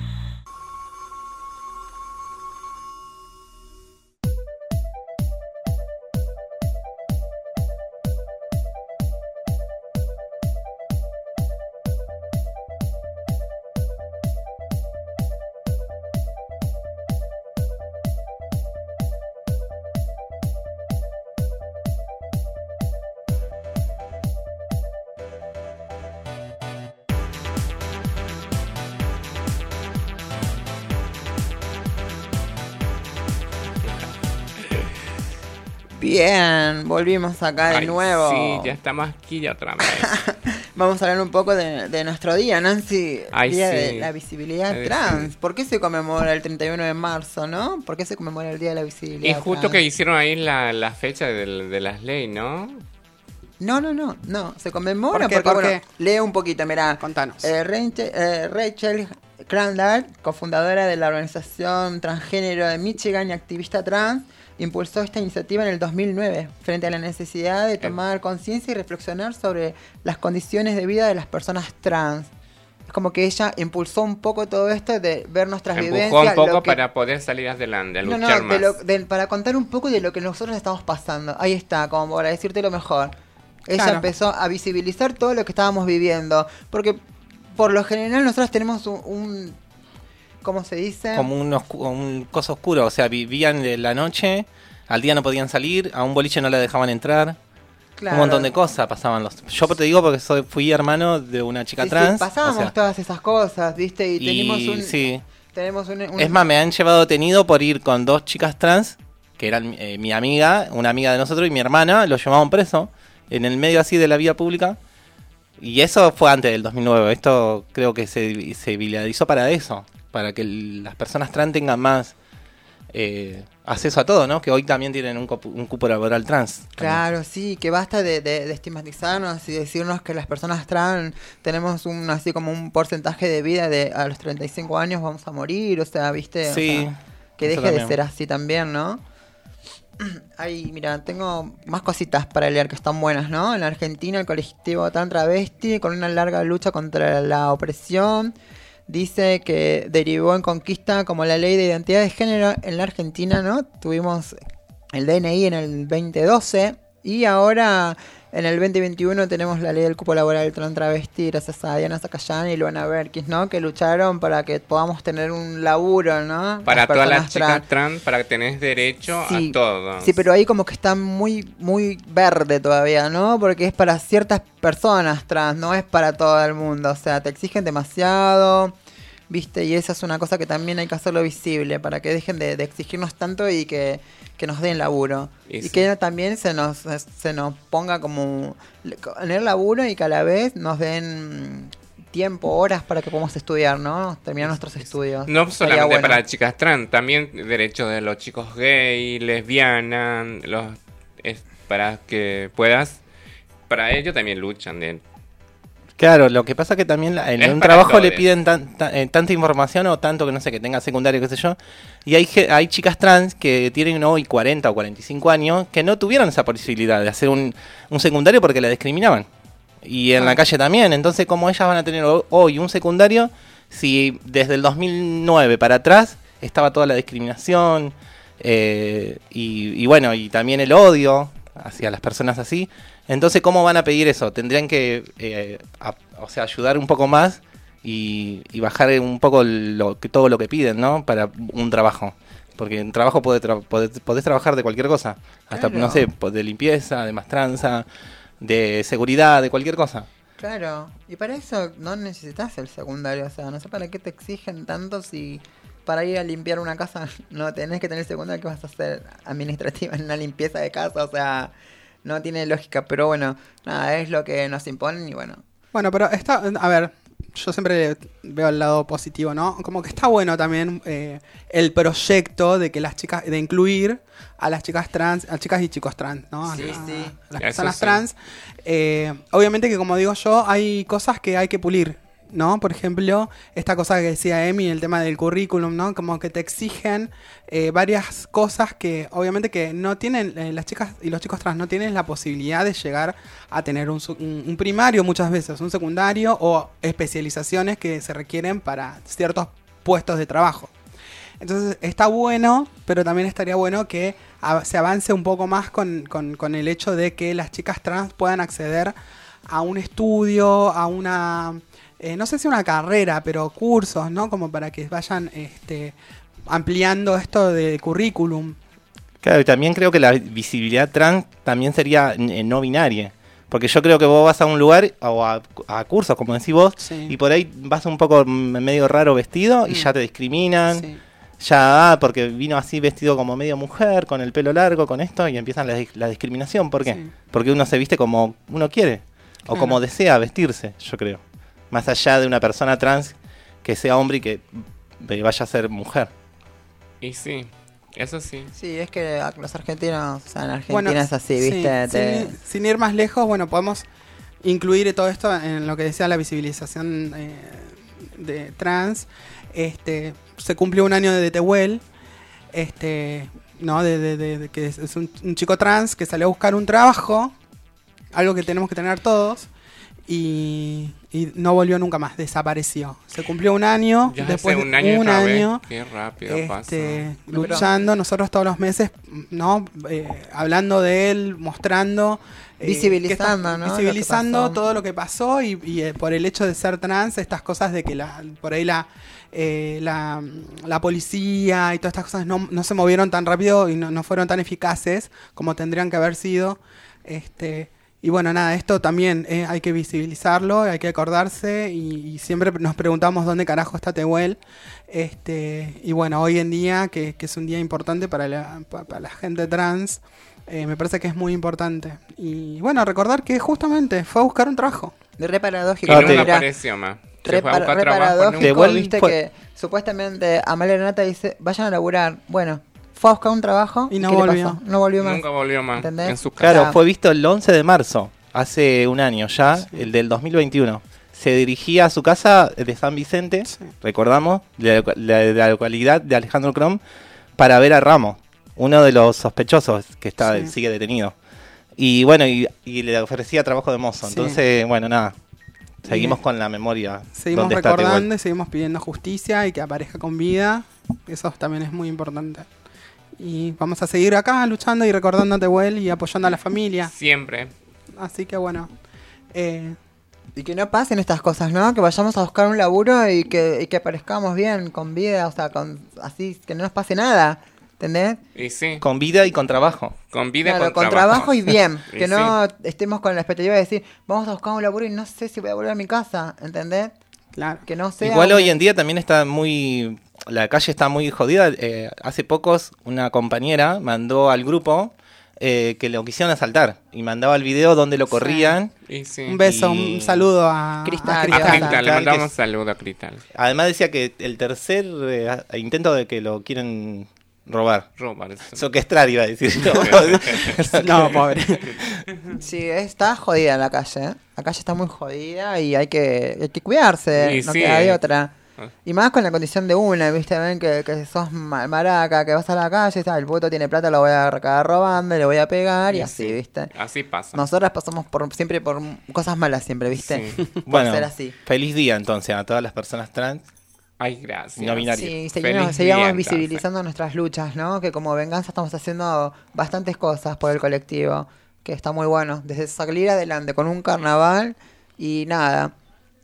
Volvimos acá de Ay, nuevo. Sí, ya estamos aquí otra vez. Vamos a hablar un poco de, de nuestro día, Nancy. Ay, día sí. de la visibilidad Ay, trans. ¿Por qué se conmemora el 31 de marzo, no? ¿Por qué se conmemora el día de la visibilidad Y justo trans? que hicieron ahí la, la fecha de, las leyes, ¿no? No, no, no, no. Se conmemora ¿Por qué? porque, ¿Por bueno, qué? lee un poquito, mira. Contanos. Eh, Rachel, eh, Rachel Crandall, cofundadora de la organización transgénero de Michigan y activista trans, impulsó esta iniciativa en el 2009 frente a la necesidad de tomar conciencia y reflexionar sobre las condiciones de vida de las personas trans. Es como que ella impulsó un poco todo esto de ver nuestras Empujó vivencias. un lo poco que- para poder salir adelante, a no, luchar no, más. de lo- de- para contar un poco de lo que nosotros estamos pasando. Ahí está, como para decirte lo mejor. Ella Claro. empezó a visibilizar todo lo que estábamos viviendo. Porque por lo general nosotros tenemos un... un- ¿Cómo se dice? Como un, un coso oscuro, o sea, vivían de la noche, al día no podían salir, a un boliche no la dejaban entrar. Claro. Un montón de cosas pasaban. los Yo te digo porque soy, fui hermano de una chica Sí, sí, trans. pasábamos o sea, todas esas cosas, ¿viste? Y, y tenemos un... sí. Tenemos un, un- Es más, me han llevado detenido por ir con dos chicas trans, que eran eh, mi amiga, una amiga de nosotros y mi hermana, lo llevaban preso, en el medio así de la vía pública. Y eso fue antes del 2009. Esto creo que se, se viralizó para eso, para que las personas trans tengan más eh, acceso a todo, ¿no? Que hoy también tienen un, cupo- un cupo laboral trans. Claro, sí, que basta de, de- de estigmatizarnos y decirnos que las personas trans tenemos un así como un porcentaje de vida de a los 35 años vamos a morir, o sea, ¿viste? O Sí, sea, que deje de ser así también, ¿no? Ay, mira, tengo más cositas para leer que están buenas, ¿no? En Argentina el colectivo tan travesti con una larga lucha contra la opresión dice que derivó en conquista como la ley de identidad de género en la Argentina, ¿no? Tuvimos el DNI en el 2012 y ahora en el 2021 tenemos la ley del cupo laboral trans travesti gracias a Diana Zacayán y Luana Berkis, ¿no? Que lucharon para que podamos tener un laburo, ¿no? Para todas las chicas trans. trans, para que tenés derecho Sí, a todo. Sí, pero ahí como que está muy, muy verde todavía, ¿no? Porque es para ciertas personas trans, no es para todo el mundo. O sea, te exigen demasiado, ¿viste? Y esa es una cosa que también hay que hacerlo visible para que dejen de, de exigirnos tanto y que, que nos den laburo. Y que también se nos, se nos ponga como tener laburo y que a la vez nos den tiempo, horas para que podamos estudiar, ¿no? Terminar nuestros estudios. No solamente bueno. para chicas trans, también derechos de los chicos gay, lesbianas, los es para que puedas para ello también luchan de Claro, lo que pasa que también la- en Es un trabajo le piden tan- ta- eh, tanta información o tanto que no sé, que tenga secundario, qué sé yo. Y hay, hay chicas trans que tienen hoy 40 o 45 años que no tuvieron esa posibilidad de hacer un, un secundario porque la discriminaban. Y en Ah. la calle también. Entonces, ¿cómo ellas van a tener ho- hoy un secundario si desde el 2009 para atrás estaba toda la discriminación eh, y, y bueno, y también el odio hacia las personas así? Entonces, ¿cómo van a pedir eso? Tendrían que, eh, a- o sea, ayudar un poco más y, y bajar un poco lo, que, todo lo que piden, ¿no? Para un trabajo. Porque en trabajo puede tra- podés, podés trabajar de cualquier cosa. Hasta, Claro. no sé, po- de limpieza, de mastranza, de seguridad, de cualquier cosa. Claro, y para eso no necesitas el secundario, o sea, no sé para qué te exigen tanto si para ir a limpiar una casa no tenés que tener secundario, que vas a hacer administrativa en una limpieza de casa, o sea, no tiene lógica, pero bueno, nada, es lo que nos imponen y bueno. Bueno, pero está, a ver, yo siempre veo el lado positivo, ¿no? Como que está bueno también eh, el proyecto de que las chicas, de incluir a las chicas trans, a chicas y chicos trans, ¿no? Sí, a- sí. a las Eso personas sí. trans. Eh, obviamente que como digo yo, hay cosas que hay que pulir, ¿no? Por ejemplo, esta cosa que decía Emi, el tema del currículum, ¿no? Como que te exigen eh, varias cosas que obviamente que no tienen, eh, las chicas y los chicos trans no tienen la posibilidad de llegar a tener un, primario muchas veces, un secundario o especializaciones que se requieren para ciertos puestos de trabajo. Entonces está bueno, pero también estaría bueno que se avance un poco más con, con- con el hecho de que las chicas trans puedan acceder a un estudio, a una, eh, no sé si una carrera, pero cursos, ¿no? Como para que vayan este, ampliando esto de currículum. Claro, y también creo que la visibilidad trans también sería eh, no binaria. Porque yo creo que vos vas a un lugar o a, a cursos, como decís vos, Sí. y por ahí vas un poco mm, medio raro vestido y Mm. ya te discriminan. Sí. ya, ah, porque vino así vestido como medio mujer, con el pelo largo, con esto, y empiezan la, la discriminación. ¿Por qué? Sí. Porque uno se viste como uno quiere, o Claro. como desea vestirse, yo creo. Más allá de una persona trans que sea hombre y que vaya a ser mujer. Y sí, eso sí. Sí, es que los argentinos, o sea, en Argentina Bueno, es así, sí, ¿viste? Te- sin, sin ir más lejos, bueno, podemos incluir todo esto en lo que decía la visibilización eh, de trans. Este, se cumplió un año de Tehuel, este, ¿no? De, de- de- de que es, es un, un chico trans que salió a buscar un trabajo, algo que tenemos que tener todos. Y, y no volvió nunca más, desapareció. Se cumplió un año, Ya después un de año un año, Qué rápido este, pasa. luchando nosotros todos los meses, ¿no? Eh, hablando de él, mostrando. eh, Visibilizando, está- ¿no? Visibilizando todo lo que pasó y, y, eh, por el hecho de ser trans, estas cosas de que la, por ahí la, eh, la, la policía y todas estas cosas no, no se movieron tan rápido y no, no fueron tan eficaces como tendrían que haber sido. Este, y bueno, nada, esto también eh, hay que visibilizarlo, hay que acordarse y, y siempre nos preguntamos dónde carajo está Tehuel. Este, y bueno, hoy en día, que, que es un día importante para la, pa- para la gente trans, eh, me parece que es muy importante. Y bueno, recordar que justamente fue a buscar un trabajo. De re paradójico. Claro, mira, apareció más. Re, par- re paradójico, viste fue- que supuestamente Amalia Renata dice, vayan a laburar. Bueno, fue a buscar un trabajo Y no ¿qué le volvió. pasó? No volvió más. Nunca volvió más. ¿Entendés? En su casa. Claro, fue visto el 11 de marzo, hace un año ya, el del 2021. Se dirigía a su casa de San Vicente, Sí. recordamos, de la, la- de la localidad de Alejandro Crom, para ver a Ramos, uno de los sospechosos que está Sí. sigue detenido. Y bueno, y, y le ofrecía trabajo de mozo. Sí. Entonces, bueno, nada, seguimos con la memoria. Seguimos recordando y seguimos pidiendo justicia y que aparezca con vida. Eso también es muy importante. Y vamos a seguir acá luchando y recordando a Tehuel y apoyando a la familia. Siempre. Así que bueno. eh, Y que no pasen estas cosas, ¿no? Que vayamos a buscar un laburo y que, y que aparezcamos bien, con vida, o sea, con así, que no nos pase nada. ¿Entendés? Y sí. Con vida y con trabajo. Con vida y Claro, con, con trabajo y bien. Y que sí. no estemos con la expectativa de decir, vamos a buscar un laburo y no sé si voy a volver a mi casa. ¿Entendés? Claro. Que no sea. Igual un- hoy en día también está muy. La calle está muy jodida. Eh, hace pocos, una compañera mandó al grupo eh, que lo quisieron asaltar y mandaba el video donde lo corrían. Y sí. Un beso, Y- un saludo a Cristal. a A Cristal. Cristal, le mandamos un saludo a Cristal. Además, decía que el tercer eh, intento de que lo quieren robar. Robar. eso. Soquestrar, iba a decir. No, pobre. Sí, está jodida la calle. ¿eh? La calle está muy jodida y hay que, hay que cuidarse. Y no sí. queda de otra. Ah. Y más con la condición de una, ¿viste? Ven que, que sos ma- maraca, que vas a la calle, está, el puto tiene plata, lo voy a acabar robando, le voy a pegar y, Y así, sí. ¿viste? Así pasa. Nosotras pasamos por siempre por cosas malas, siempre, ¿viste? Sí. Por bueno, ser así. feliz día entonces a todas las personas trans. Ay, gracias. No binario. Sí, seguimos, visibilizando nuestras luchas, ¿no? Que como venganza estamos haciendo bastantes cosas por el colectivo, que está muy bueno. Desde salir adelante con un carnaval y nada,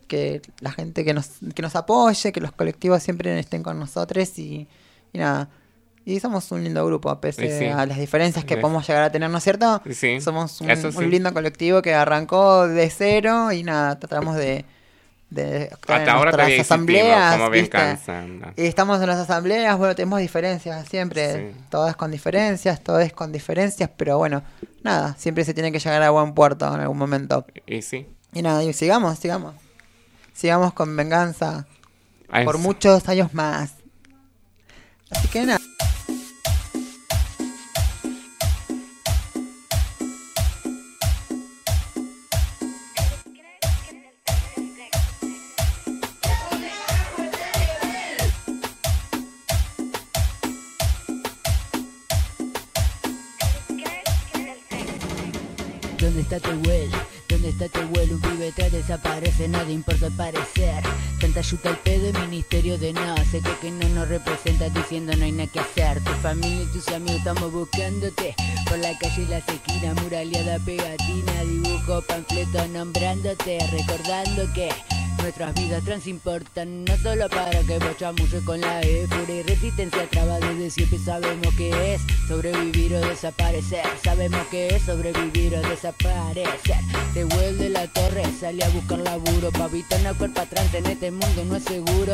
que la gente que nos, que nos apoye, que los colectivos siempre estén con nosotros y, y nada. Y somos un lindo grupo, pese sí. a las diferencias que Sí. podemos llegar a tener, ¿no es cierto? Sí, Somos un, lindo colectivo que arrancó de cero y nada, tratamos de... de Hasta ahora nuestras asambleas, como. Y estamos en las asambleas, bueno, tenemos diferencias siempre, Sí. todas con diferencias, todo es con diferencias, pero bueno, nada, siempre se tiene que llegar a buen puerto en algún momento. Y sí. Y nada, y sigamos, sigamos. Sigamos con venganza Ay, por sí. muchos años más. Así que nada. ¿Dónde está Tehuel? ¿Dónde está Tehuel? Un pibe atrás desaparece, nada importa al parecer. Tanta ayuda al pedo y ministerio de no. Sé que, que no nos representa diciendo no hay nada que hacer. Tu familia y tus amigos estamos buscándote. Por la calle y las esquinas, muraleada, pegatina, dibujo, panfleto nombrándote. Recordando que Nuestras vidas trans importan, no solo para que vos chamulles con la E. Furia y resistencia traba desde siempre. Sabemos que es sobrevivir o desaparecer. Sabemos que es sobrevivir o desaparecer. Te vuelve la torre, sale a buscar laburo. Pa' evitar una cuerpa trans en este mundo no es seguro.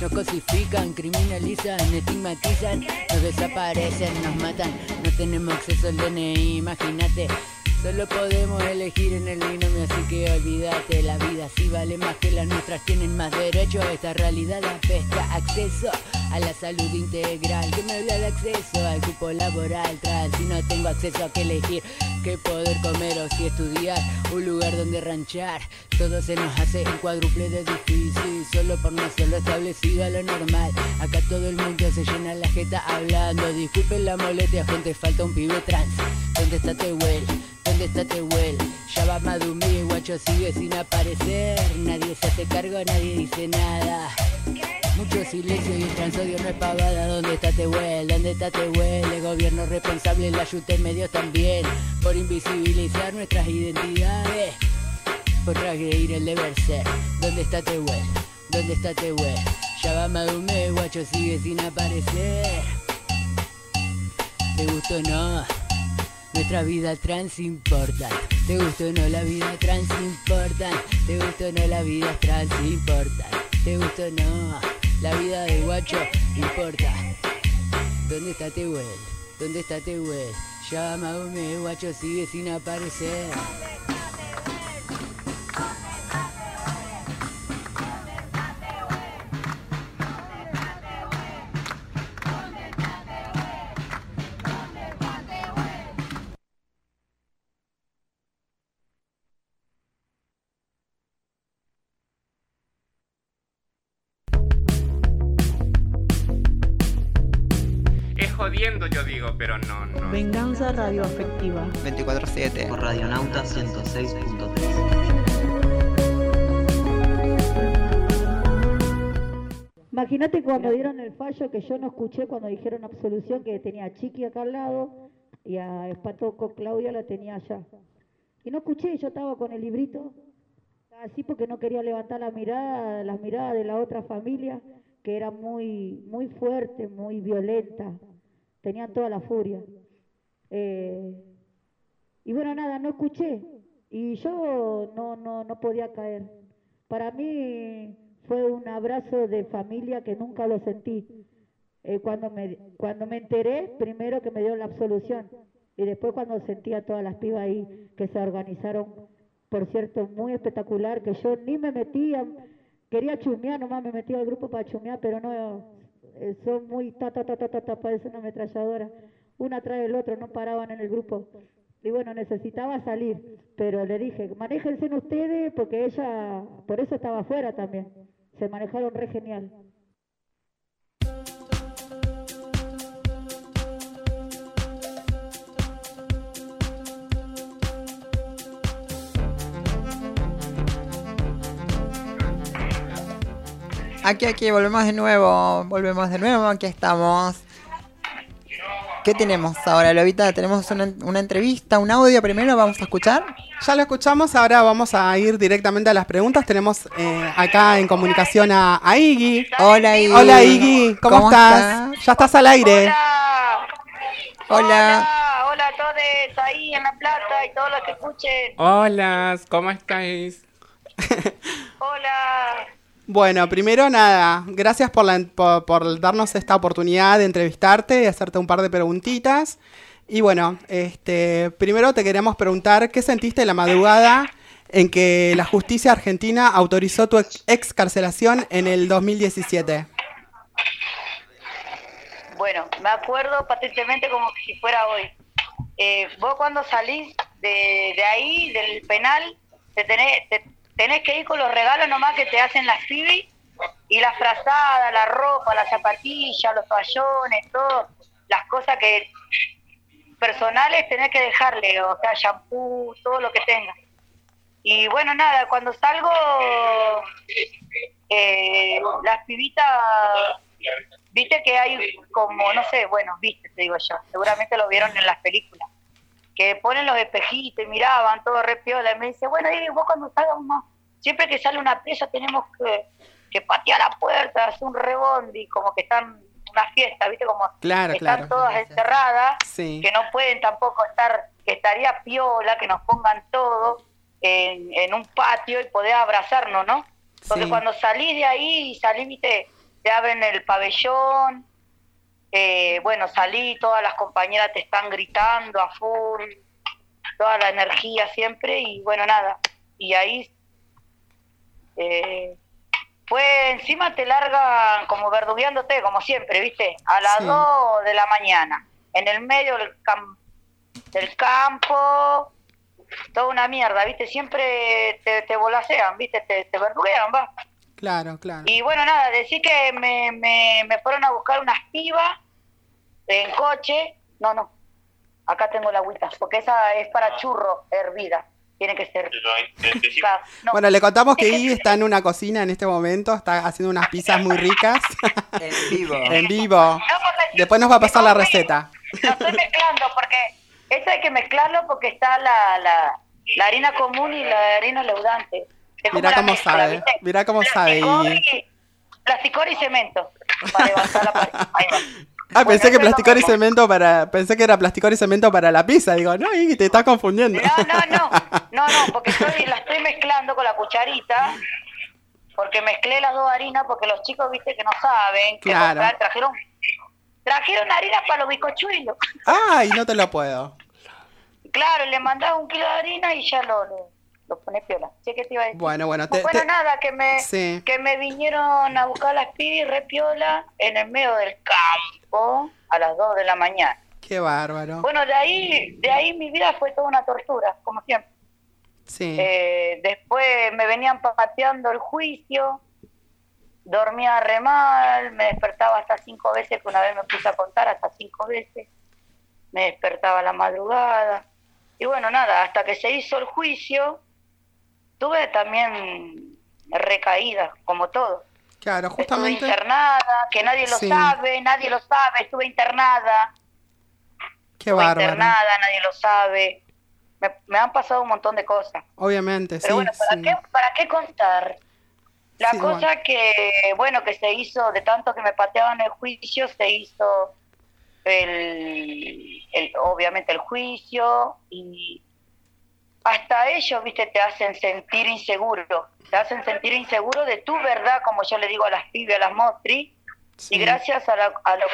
Nos cosifican, criminalizan, estigmatizan, nos desaparecen, nos matan. No tenemos acceso al DNI, imagínate. Solo podemos elegir en el binomio, así que olvídate, la vida. Sí vale más que las nuestras, tienen más derecho. A esta realidad apesta, acceso a la salud integral, que me habla de acceso al grupo laboral. Trans, si no tengo acceso a qué elegir, qué poder comer o si estudiar, un lugar donde ranchar, todo se nos hace un cuádruple de difícil, solo por no ser lo establecido a lo normal, acá todo el mundo se llena la jeta hablando, disculpen la molestia, gente, falta un pibe trans, ¿dónde está Tehuel? ¿Dónde está Tehuel? Ya va Madumi, guacho sigue sin aparecer. Nadie se hace cargo, nadie dice nada. Mucho silencio y el transodio no es pavada. ¿Dónde está Tehuel? ¿Dónde está Tehuel? El gobierno responsable, la ayuda en medios también. Por invisibilizar nuestras identidades. Por transgredir el deber ser. ¿Dónde está Tehuel? ¿Dónde está Tehuel? Ya va Madumé, guacho sigue sin aparecer. ¿Te gustó no? Nuestra vida trans importa. ¿Te gustó o no la vida trans importa? ¿Te gustó o no la vida trans importa? ¿Te gustó o no? La vida del guacho importa. ¿Dónde está Tehuel? ¿Dónde está Tehuel? Llámame, guacho sigue sin aparecer. Venganza radioafectiva. 24-7. Por Radionauta 106.3. Imagínate cuando dieron el fallo que yo no escuché cuando dijeron absolución que tenía a Chiqui acá al lado y a Espatoco Claudia la tenía allá. Y no escuché, yo estaba con el librito, así porque no quería levantar la mirada, las miradas de la otra familia, que era muy, muy fuerte, muy violenta, tenían toda la furia. Eh, y bueno, nada, no escuché. Y yo no, no, no podía caer. Para mí fue un abrazo de familia que nunca lo sentí. Eh, cuando, me, cuando me enteré, primero que me dio la absolución. Y después cuando sentí a todas las pibas ahí que se organizaron, por cierto, muy espectacular, que yo ni me metía, quería chumear, nomás me metía al grupo para chumear, pero no, eh, son muy ta, ta, ta, ta, ta, ta, una ametralladora. Una atrás del otro, no paraban en el grupo. Y bueno, necesitaba salir, pero le dije, manéjense ustedes, porque ella, por eso estaba afuera también. Se manejaron re genial. Aquí, aquí, volvemos de nuevo. Volvemos de nuevo, aquí estamos. ¿Qué tenemos ahora, Lobita? Tenemos una, una entrevista, un audio primero, vamos a escuchar. Ya lo escuchamos, ahora vamos a ir directamente a las preguntas. Tenemos eh, acá en comunicación a, a Iggy. Hola, Iggy. Hola, Iggy. ¿Cómo, ¿Cómo estás? estás? Ya estás al aire. Hola. Hola a todos ahí en La Plata y todos los que escuchen. Hola, ¿cómo estáis? Hola. Bueno, primero nada, gracias por, la- por, por darnos esta oportunidad de entrevistarte y hacerte un par de preguntitas. Y bueno, este, primero te queríamos preguntar, ¿qué sentiste la madrugada en que la justicia argentina autorizó tu ex- excarcelación en el 2017? Bueno, me acuerdo patentemente como si fuera hoy. Eh, vos cuando salís de, de ahí, del penal, te tenés, te- tenés que ir con los regalos nomás que te hacen las pibis y la frazada, la ropa, las zapatillas, los toallones, todo, las cosas que personales tenés que dejarle, o sea, shampoo, todo lo que tengas. Y bueno, nada, cuando salgo, eh, las pibitas, viste que hay como, no sé, bueno, viste, te digo yo, seguramente lo vieron en las películas, que ponen los espejitos y miraban todo re piola, y me dice, bueno, y vos cuando salgas, vamos, siempre que sale una pieza tenemos que, que patear la puerta, hacer un rebondi, como que están una fiesta, ¿viste? Como Claro, están claro. todas encerradas, Sí. que no pueden tampoco estar, que estaría piola, que nos pongan todo en, en un patio y poder abrazarnos, ¿no? Porque Sí. cuando salís de ahí y salís, viste, te abren el pabellón, eh, bueno, salí, todas las compañeras te están gritando a full, toda la energía siempre y bueno, nada. Y ahí, eh, pues encima te largan como verdugueándote, como siempre, viste, a las Sí. 2 de la mañana, en el medio del, cam- del campo, toda una mierda, viste, siempre te, te volasean, viste, te, te verduguean, va. Claro, claro. Y bueno, nada, decir que me, me, me fueron a buscar unas pibas en coche. No, no. Acá tengo la agüita, porque esa es para churro hervida. Tiene que ser. Claro, no. Bueno, le contamos que Ivy está en una cocina en este momento, está haciendo unas pizzas muy ricas. En vivo. en vivo. Después nos va a pasar la receta. Lo estoy mezclando porque esto hay que mezclarlo porque está la, la, la harina común y la harina leudante. Es Mira cómo mezcla, sabe, ¿viste? mira cómo sabe Plasticor y- Plasticor y cemento. Para levantar la pared. Ahí va. Ah, pensé que plasticor y cemento para, pensé que era plasticor y cemento para la pizza. Digo, no, Ivy, te estás confundiendo. No, no, porque estoy, la estoy mezclando con la cucharita. Porque mezclé las dos harinas porque los chicos, viste, que no saben. que Claro. comprar, trajeron, trajeron harina para los bizcochuelos. Ay, no te lo puedo. Claro, le mandaba un kilo de harina y ya lo, lo, lo pone piola. ¿Sí que te iba a decir? Bueno, bueno, te- bueno, te- nada, que me, Sí. que me vinieron a buscar las pibis re piola en el medio del campo a las 2 de la mañana. Qué bárbaro. Bueno, de ahí, de ahí mi vida fue toda una tortura, como siempre. Sí. Eh, después me venían pateando el juicio, dormía re mal, me despertaba hasta cinco veces, que una vez me puse a contar hasta cinco veces, me despertaba a la madrugada. Y bueno, nada, hasta que se hizo el juicio, tuve también recaídas, como todo. Claro, Estuve justamente. internada, que nadie lo Sí. sabe, nadie lo sabe, estuve internada. Qué estuve bárbaro. internada, nadie lo sabe. Me, me han pasado un montón de cosas. Obviamente, sí. Pero bueno, ¿para, sí. qué, ¿para qué contar? La Sí, cosa que, bueno, que se hizo, de tanto que me pateaban el juicio, se hizo el, el- obviamente el juicio y hasta ellos, viste, te hacen sentir inseguro, te hacen sentir inseguro de tu verdad, como yo le digo a las pibes, a las mostri, y gracias a, la- a lo,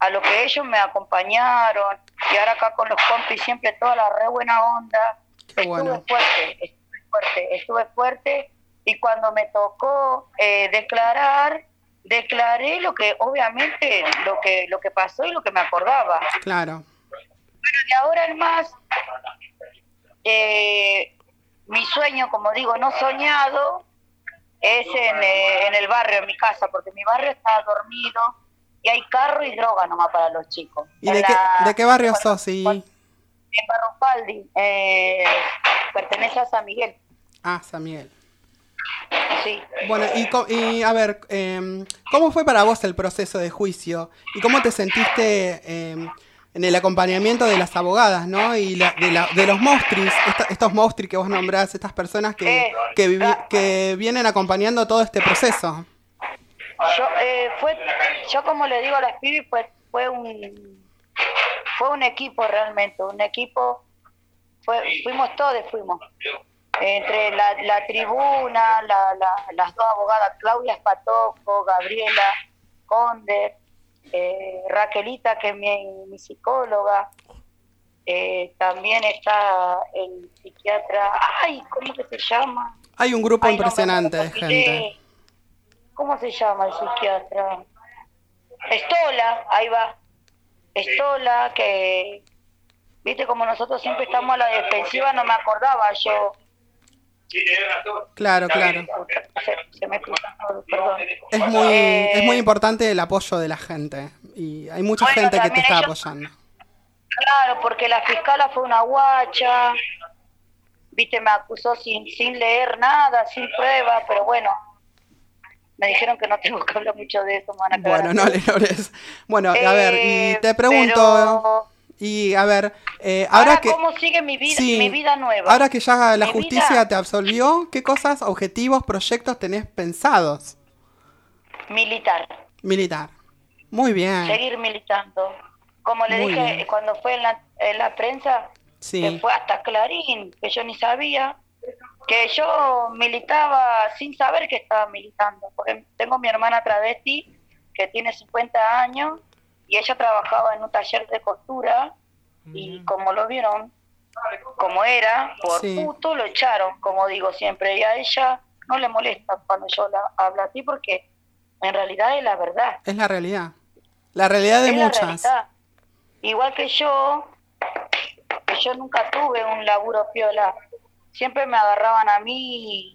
a lo que ellos me acompañaron, y ahora acá con los compis siempre toda la re buena onda, estuve bueno. fuerte, estuve fuerte, estuve fuerte, y cuando me tocó eh, declarar, declaré lo que obviamente lo que lo que pasó y lo que me acordaba. Claro. Pero de ahora en más, eh, mi sueño, como digo, no soñado, es en, eh, en el barrio, en mi casa, porque mi barrio está dormido y hay carro y droga nomás para los chicos. ¿Y de qué, la- de qué barrio sos? Sí. En Barropaldi, eh, pertenece a San Miguel. Ah, San Miguel. Sí. Bueno, y, y a ver, em, ¿cómo fue para vos el proceso de juicio? ¿Y cómo te sentiste em, en el acompañamiento de las abogadas, ¿no? Y la- de, la- de los monstris, esta- estos monstris que vos nombrás, estas personas que, Eh, que, vivi- que vienen acompañando todo este proceso. Yo, eh, fue, yo como le digo a las pibis, pues fue un fue un equipo realmente, un equipo, fue, fuimos todos, fuimos. Entre la, la tribuna, la, la- las dos abogadas, Claudia Espatoco, Gabriela Conde, eh, Raquelita, que es mi, mi psicóloga, eh, también está el psiquiatra, ay, ¿cómo que se llama? Hay un grupo Ay, impresionante de gente. ¿Cómo se llama el psiquiatra? Estola, ahí va. Estola, que, viste, como nosotros siempre estamos a la defensiva, no me acordaba yo. Claro, claro. Se, se me cruza todo, perdón. Es muy, es muy importante el apoyo de la gente. Y hay mucha Bueno, gente que te está ellos- apoyando. Claro, porque la fiscala fue una guacha, viste, me acusó sin, sin leer nada, sin pruebas, pero bueno, me dijeron que no tengo que hablar mucho de eso, me van a cagar Bueno, no. Bueno, a ver, y Eh, te pregunto, pero- Y a ver, eh, ahora, Ahora, que... ¿cómo sigue mi vida, Sí. mi vida nueva? Ahora que ya la justicia vida- te absolvió, ¿qué cosas, objetivos, proyectos tenés pensados? Militar. Militar. Muy bien. seguir militando. Como le Muy dije bien. cuando fue en la, en la prensa, Sí. que fue hasta Clarín, que yo ni sabía, que yo militaba sin saber que estaba militando. Porque tengo mi hermana travesti que tiene 50 años y ella trabajaba en un taller de costura y como lo vieron, como era, por Sí. puto lo echaron, como digo siempre, y a ella no le molesta cuando yo la hablo así porque en realidad es la verdad. Es la realidad. La realidad de Es la muchas. realidad. Igual que yo, que yo nunca tuve un laburo piola. Siempre me agarraban a mí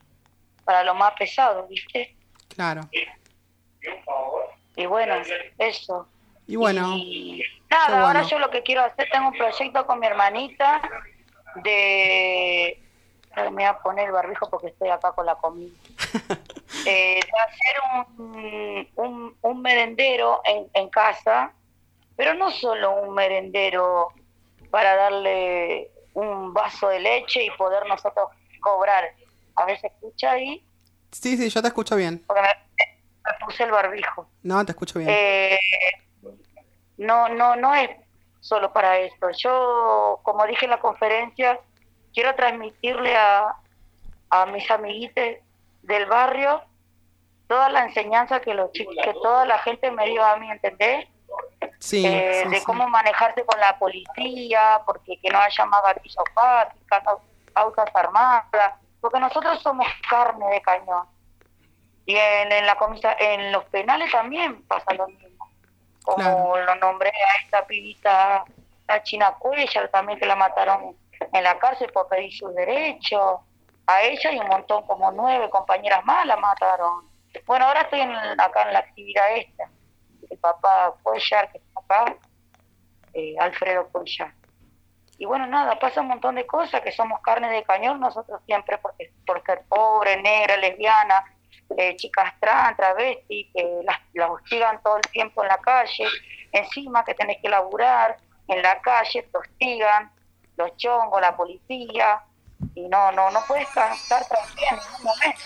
para lo más pesado, ¿viste? Claro. Y bueno, eso. Y bueno, Y nada, Qué ahora bueno. yo lo que quiero hacer, tengo un proyecto con mi hermanita de... Me voy a poner el barbijo porque estoy acá con la comida. Eh, de hacer un, un, un merendero en, en casa, pero no solo un merendero para darle un vaso de leche y poder nosotros cobrar. A ver, ¿se escucha ahí? sí, sí, yo te escucho bien. Porque me, me puse el barbijo. No, te escucho bien. Eh, no, no, no es solo para esto. Yo, como dije en la conferencia, quiero transmitirle a, a mis amiguitos del barrio toda la enseñanza que los chicos, que toda la gente me dio a mí, ¿entendés? Sí, Eh, sí, de sí. cómo manejarse con la policía, porque que no haya más gatillos fáticas, causas armadas, porque nosotros somos carne de cañón. Y en, en la comisa, en los penales también pasa lo mismo. Como Claro. lo nombré a esta pibita, la China Cuellar, también que la mataron en la cárcel por pedir sus derechos. A ella y un montón, como nueve compañeras más la mataron. Bueno, ahora estoy en, acá en la actividad esta. El papá Cuellar, que está acá, eh, Alfredo Cuellar. Y bueno, nada, pasa un montón de cosas que somos carne de cañón nosotros siempre, porque por ser pobre, negra, lesbiana, eh, chicas trans, travesti, que las, las hostigan todo el tiempo en la calle, encima que tenés que laburar en la calle, te hostigan, los chongos, la policía, y no, no, no puedes estar tranquila en ningún momento.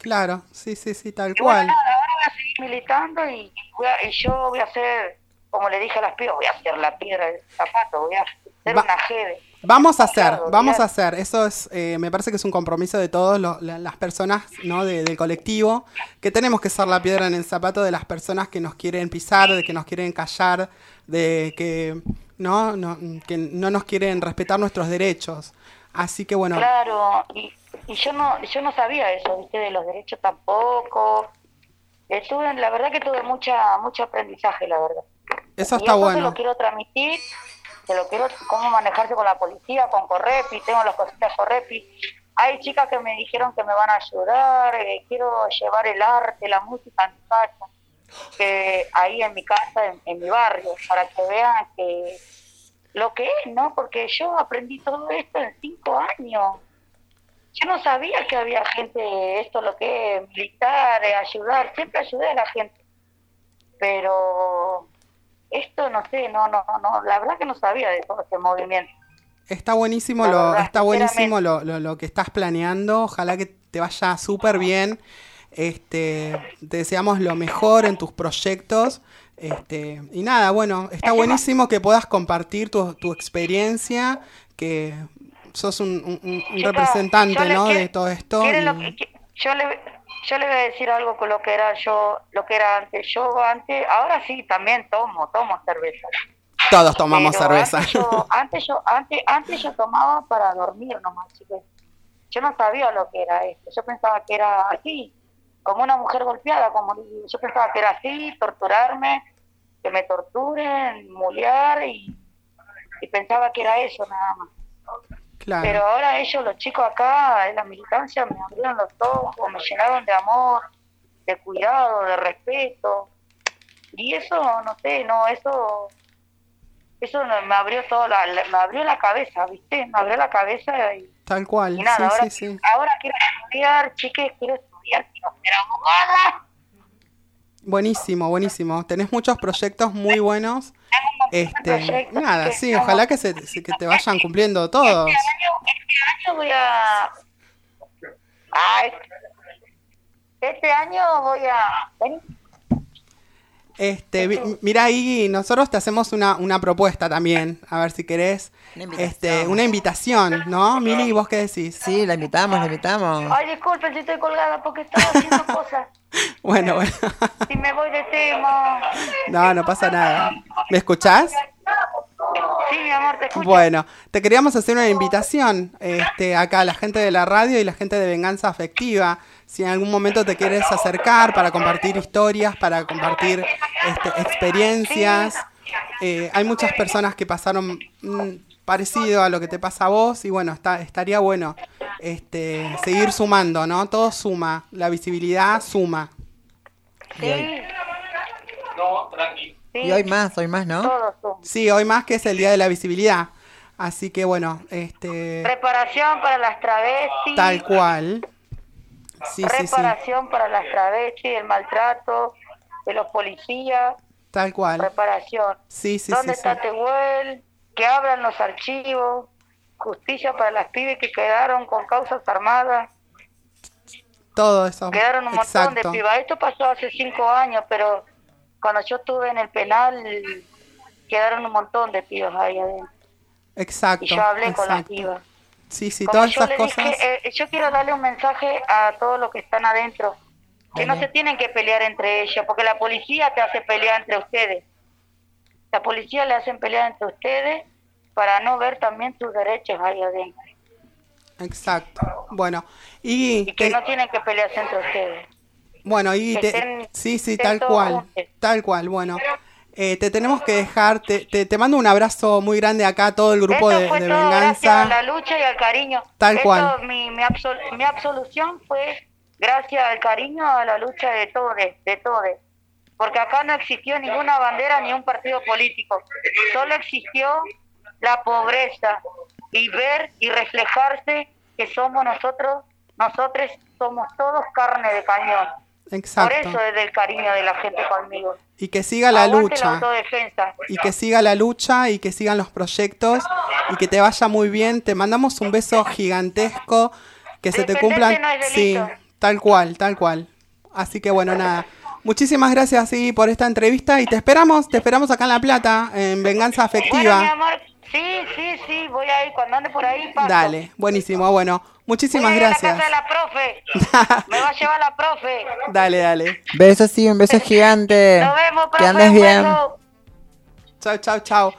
Claro, sí, sí, sí, tal Y bueno, cual. nada, ahora voy a seguir militando y, voy a- y yo voy a hacer, como le dije a las pibas, voy a hacer la piedra del zapato, voy a hacer Va- una jeve. Vamos a hacer, Claro, vamos a hacer. Eso es, eh, me parece que es un compromiso de todas las personas, ¿no? De- del colectivo, que tenemos que ser la piedra en el zapato de las personas que nos quieren pisar, de que nos quieren callar, de que no, no, que no nos quieren respetar nuestros derechos. Así que bueno, Claro, y, y yo no yo no sabía eso, ¿viste? De los derechos tampoco. Estuve, la verdad que tuve mucha mucho aprendizaje, la verdad. eso y está eso se bueno. lo quiero transmitir, se lo quiero, cómo manejarse con la policía, con Correpi, tengo las cositas Correpi. Hay chicas que me dijeron que me van a ayudar, eh, quiero llevar el arte, la música en mi casa, que ahí en mi casa, en, en mi barrio, para que vean que lo que es, ¿no? Porque yo aprendí todo esto en cinco años. Yo no sabía que había gente, esto lo que es, militar, eh, ayudar, siempre ayudé a la gente. Pero esto no sé, no, no, no, la verdad que no sabía de todo este movimiento. Está buenísimo, La lo, verdad, está buenísimo lo, lo, lo que estás planeando. Ojalá que te vaya súper bien. Este, te deseamos lo mejor en tus proyectos. Este, y nada, bueno, está buenísimo que puedas compartir tu, tu experiencia, que sos un, un- representante, ¿no? quiero- De todo esto. ¿Quieren y- lo que- yo le yo le voy a decir algo con lo que era yo, lo que era antes. Yo antes, ahora sí también tomo, tomo cerveza. Todos tomamos Pero cerveza. Antes yo, antes yo, antes, antes yo tomaba para dormir nomás, chicos. Yo no sabía lo que era esto. Yo pensaba que era así, como una mujer golpeada, como yo pensaba que era así, torturarme, que me torturen, mulear y, y pensaba que era eso nada más. Claro. Pero ahora ellos, los chicos acá en la militancia, me abrieron los ojos, me llenaron de amor, de cuidado, de respeto. Y eso, no sé, no, eso eso me abrió todo la, la- me abrió la cabeza, ¿viste? Me abrió la cabeza y, Tal cual. y nada, sí, ahora, sí, sí. ahora quiero estudiar, chiques, quiero estudiar, quiero ser abogada. Buenísimo, buenísimo. Tenés muchos proyectos muy buenos. Este, Proyectos nada, sí, estamos- ojalá que, se, se- que te vayan cumpliendo todos. Este año voy a. Ay, este año voy a. Este, vi- mira, Iggy, nosotros te hacemos una, una propuesta también, a ver si querés. Una invitación. Este, una invitación, ¿no? Mili, ¿vos qué decís? Sí, la invitamos, la invitamos. Ay, disculpen si estoy colgada porque estaba haciendo cosas. Bueno, bueno. Si me voy de tema. No, no pasa nada. ¿Me escuchás? Sí, mi amor, te escucho. Bueno, te queríamos hacer una invitación este, acá a la gente de la radio y la gente de Venganza Afectiva. Si en algún momento te quieres acercar para compartir historias, para compartir este, experiencias. Eh, hay muchas personas que pasaron mm, parecido a lo que te pasa a vos y bueno, está, estaría bueno este, seguir sumando, ¿no? Todo suma, la visibilidad suma. Y hoy, y hoy más, hoy más, ¿no? Sí, hoy más que es el Día de la Visibilidad. Así que bueno, este, Preparación para las travestis. tal cual. Sí, sí, sí, Reparación para las travestis, el maltrato de los policías. tal cual. Preparación. Sí, sí, ¿Dónde sí, sí. está Tehuel? Que abran los archivos. Justicia para las pibes que quedaron con causas armadas. Todo eso. Quedaron un montón de pibas. Esto pasó hace cinco años, pero cuando yo estuve en el penal, quedaron un montón de pibas ahí adentro. Exacto. Y yo hablé con las pibas. Sí, sí, Como todas yo esas cosas. dije, eh, yo quiero darle un mensaje a todos los que están adentro, que no se tienen que pelear entre ellos, porque la policía te hace pelear entre ustedes. La policía le hacen pelear entre ustedes para no ver también sus derechos ahí adentro. Exacto. Bueno, y, Y que no tienen que pelearse entre ustedes. bueno, y te- estén- sí, sí, tal cual, juntos. tal cual. Bueno, eh, te tenemos que dejar. Te, te, te mando un abrazo muy grande acá a todo el grupo Esto de, fue de todo gracias a venganza. la lucha y al cariño. Tal Esto, cual. Mi, mi, absol- mi absolución fue gracias al cariño, a la lucha de todos, de todos. Porque acá no existió ninguna bandera ni un partido político. Solo existió la pobreza y ver y reflejarse que somos nosotros, nosotros somos todos carne de cañón. Exacto. Por eso es del cariño de la gente conmigo. Y que siga la Aguante la lucha. autodefensa. y que siga la lucha y que sigan los proyectos y que te vaya muy bien. Te mandamos un beso gigantesco, que se te cumplan. no sí, tal cual, tal cual. Así que bueno, nada. Muchísimas gracias sí, por esta entrevista y te esperamos, te esperamos acá en La Plata, en Venganza Bueno, mi Afectiva. amor, sí, sí, sí, voy a ir cuando ande por ahí. Paso. Dale, buenísimo, bueno, muchísimas Voy a ir a gracias. la casa de la profe. Me va a llevar la profe. Dale, dale. Besos, sí, un beso gigante. Nos vemos, profe. Que andes bien. Chao, chao, chao.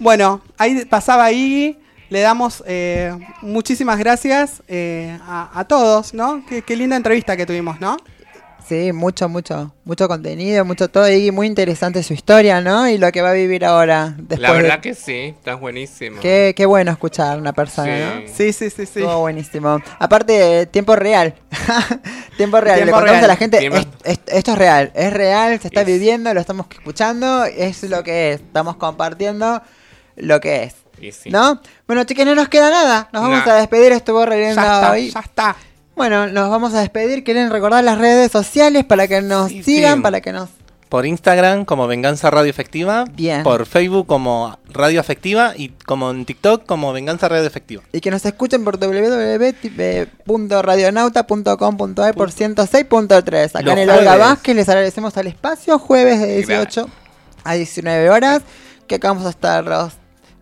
Bueno, ahí pasaba Iggy. Le damos eh, muchísimas gracias eh, a, a todos, ¿no? Qué, qué linda entrevista que tuvimos, ¿no? Sí, mucho, mucho, mucho contenido, mucho todo. Y muy interesante su historia, ¿no? Y lo que va a vivir ahora. Después La de- verdad que sí, está buenísimo. Qué, qué bueno escuchar a una persona, Sí. ¿no? Sí, sí, sí, sí. Todo buenísimo. Aparte, tiempo real. tiempo real. Tiempo Le contamos a la gente, Tiempo- es- es- esto es real. Es real, se está viviendo, lo estamos escuchando, es lo que es. Estamos compartiendo lo que es. Y sí. ¿No? Bueno, chicos, no nos queda nada. Nos vamos Nah. a despedir. Estuvo re Ya está, hoy. ya está. Bueno, nos vamos a despedir. ¿Quieren recordar las redes sociales para que nos Sí, sigan? sí. Para que nos... Por Instagram como Venganza Radio Efectiva. Bien. Por Facebook como Radio Efectiva. Y como en TikTok como Venganza Radio Efectiva. Y que nos escuchen por www.radionauta.com.ar por 106.3. Acá Los en el Olga. Vázquez les agradecemos al espacio, jueves de 18 a 19 horas, que acá vamos a estar los,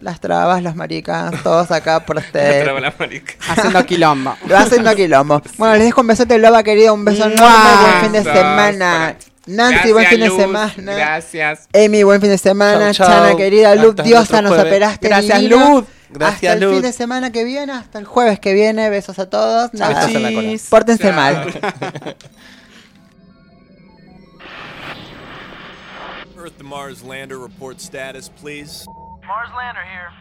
las trabas, los maricas, todos acá por La ustedes. traba la marica. Haciendo quilombo. Lo haciendo quilombo. Bueno, les dejo un besote, Loba querido, un beso enorme, buen fin de semana. Nancy, buen fin de semana. Gracias. Emi, buen fin de semana. Chau, chau. Chana, querida. Luz, diosa, nos jueves. operaste. Gracias, divino. Luz. Gracias, hasta el Luz. fin de semana que viene, hasta el jueves que viene. Besos a todos. Nada. Besos en. Pórtense mal. Earth to Mars lander report status, please. Mars lander here.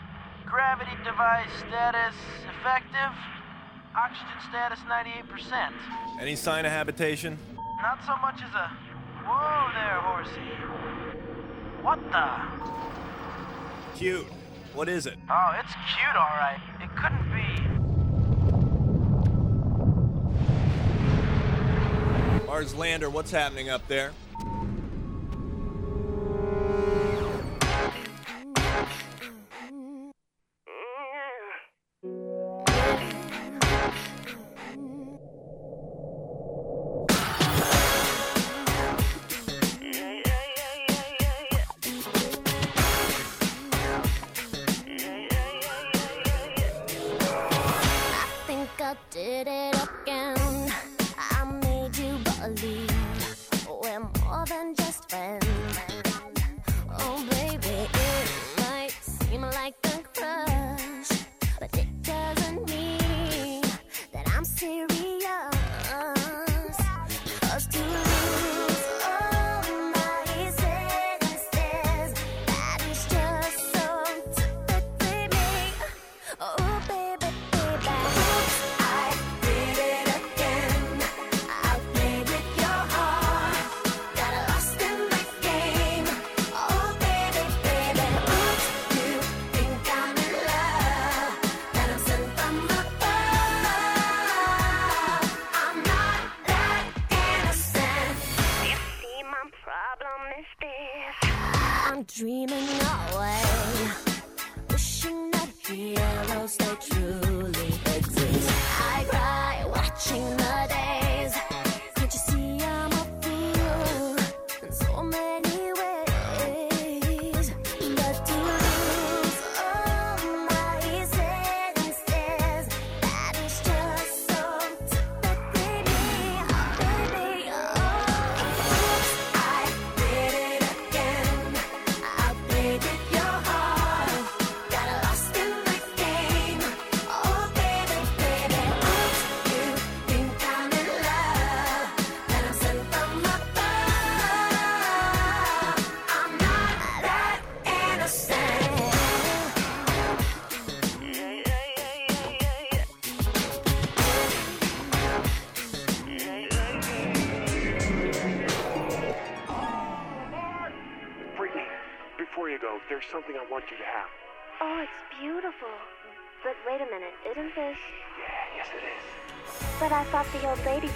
Gravity device status effective. Oxygen status 98%. Any sign of habitation? Not so much as a. Whoa there, horsey. What the? Cute. What is it? Oh, it's cute, alright. It couldn't be. Mars lander, what's happening up there?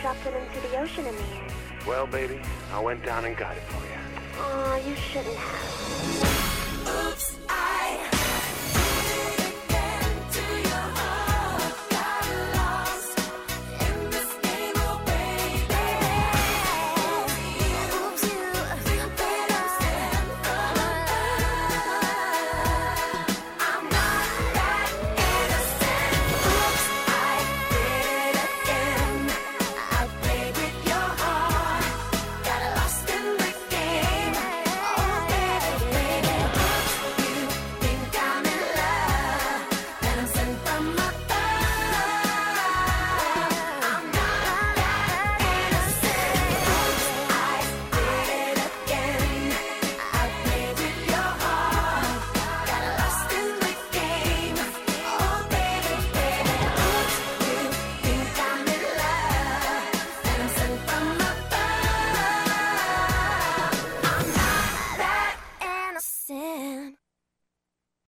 dropped it into the ocean in the air. Well, baby, I went down and got it for you. Aw, oh, you shouldn't have.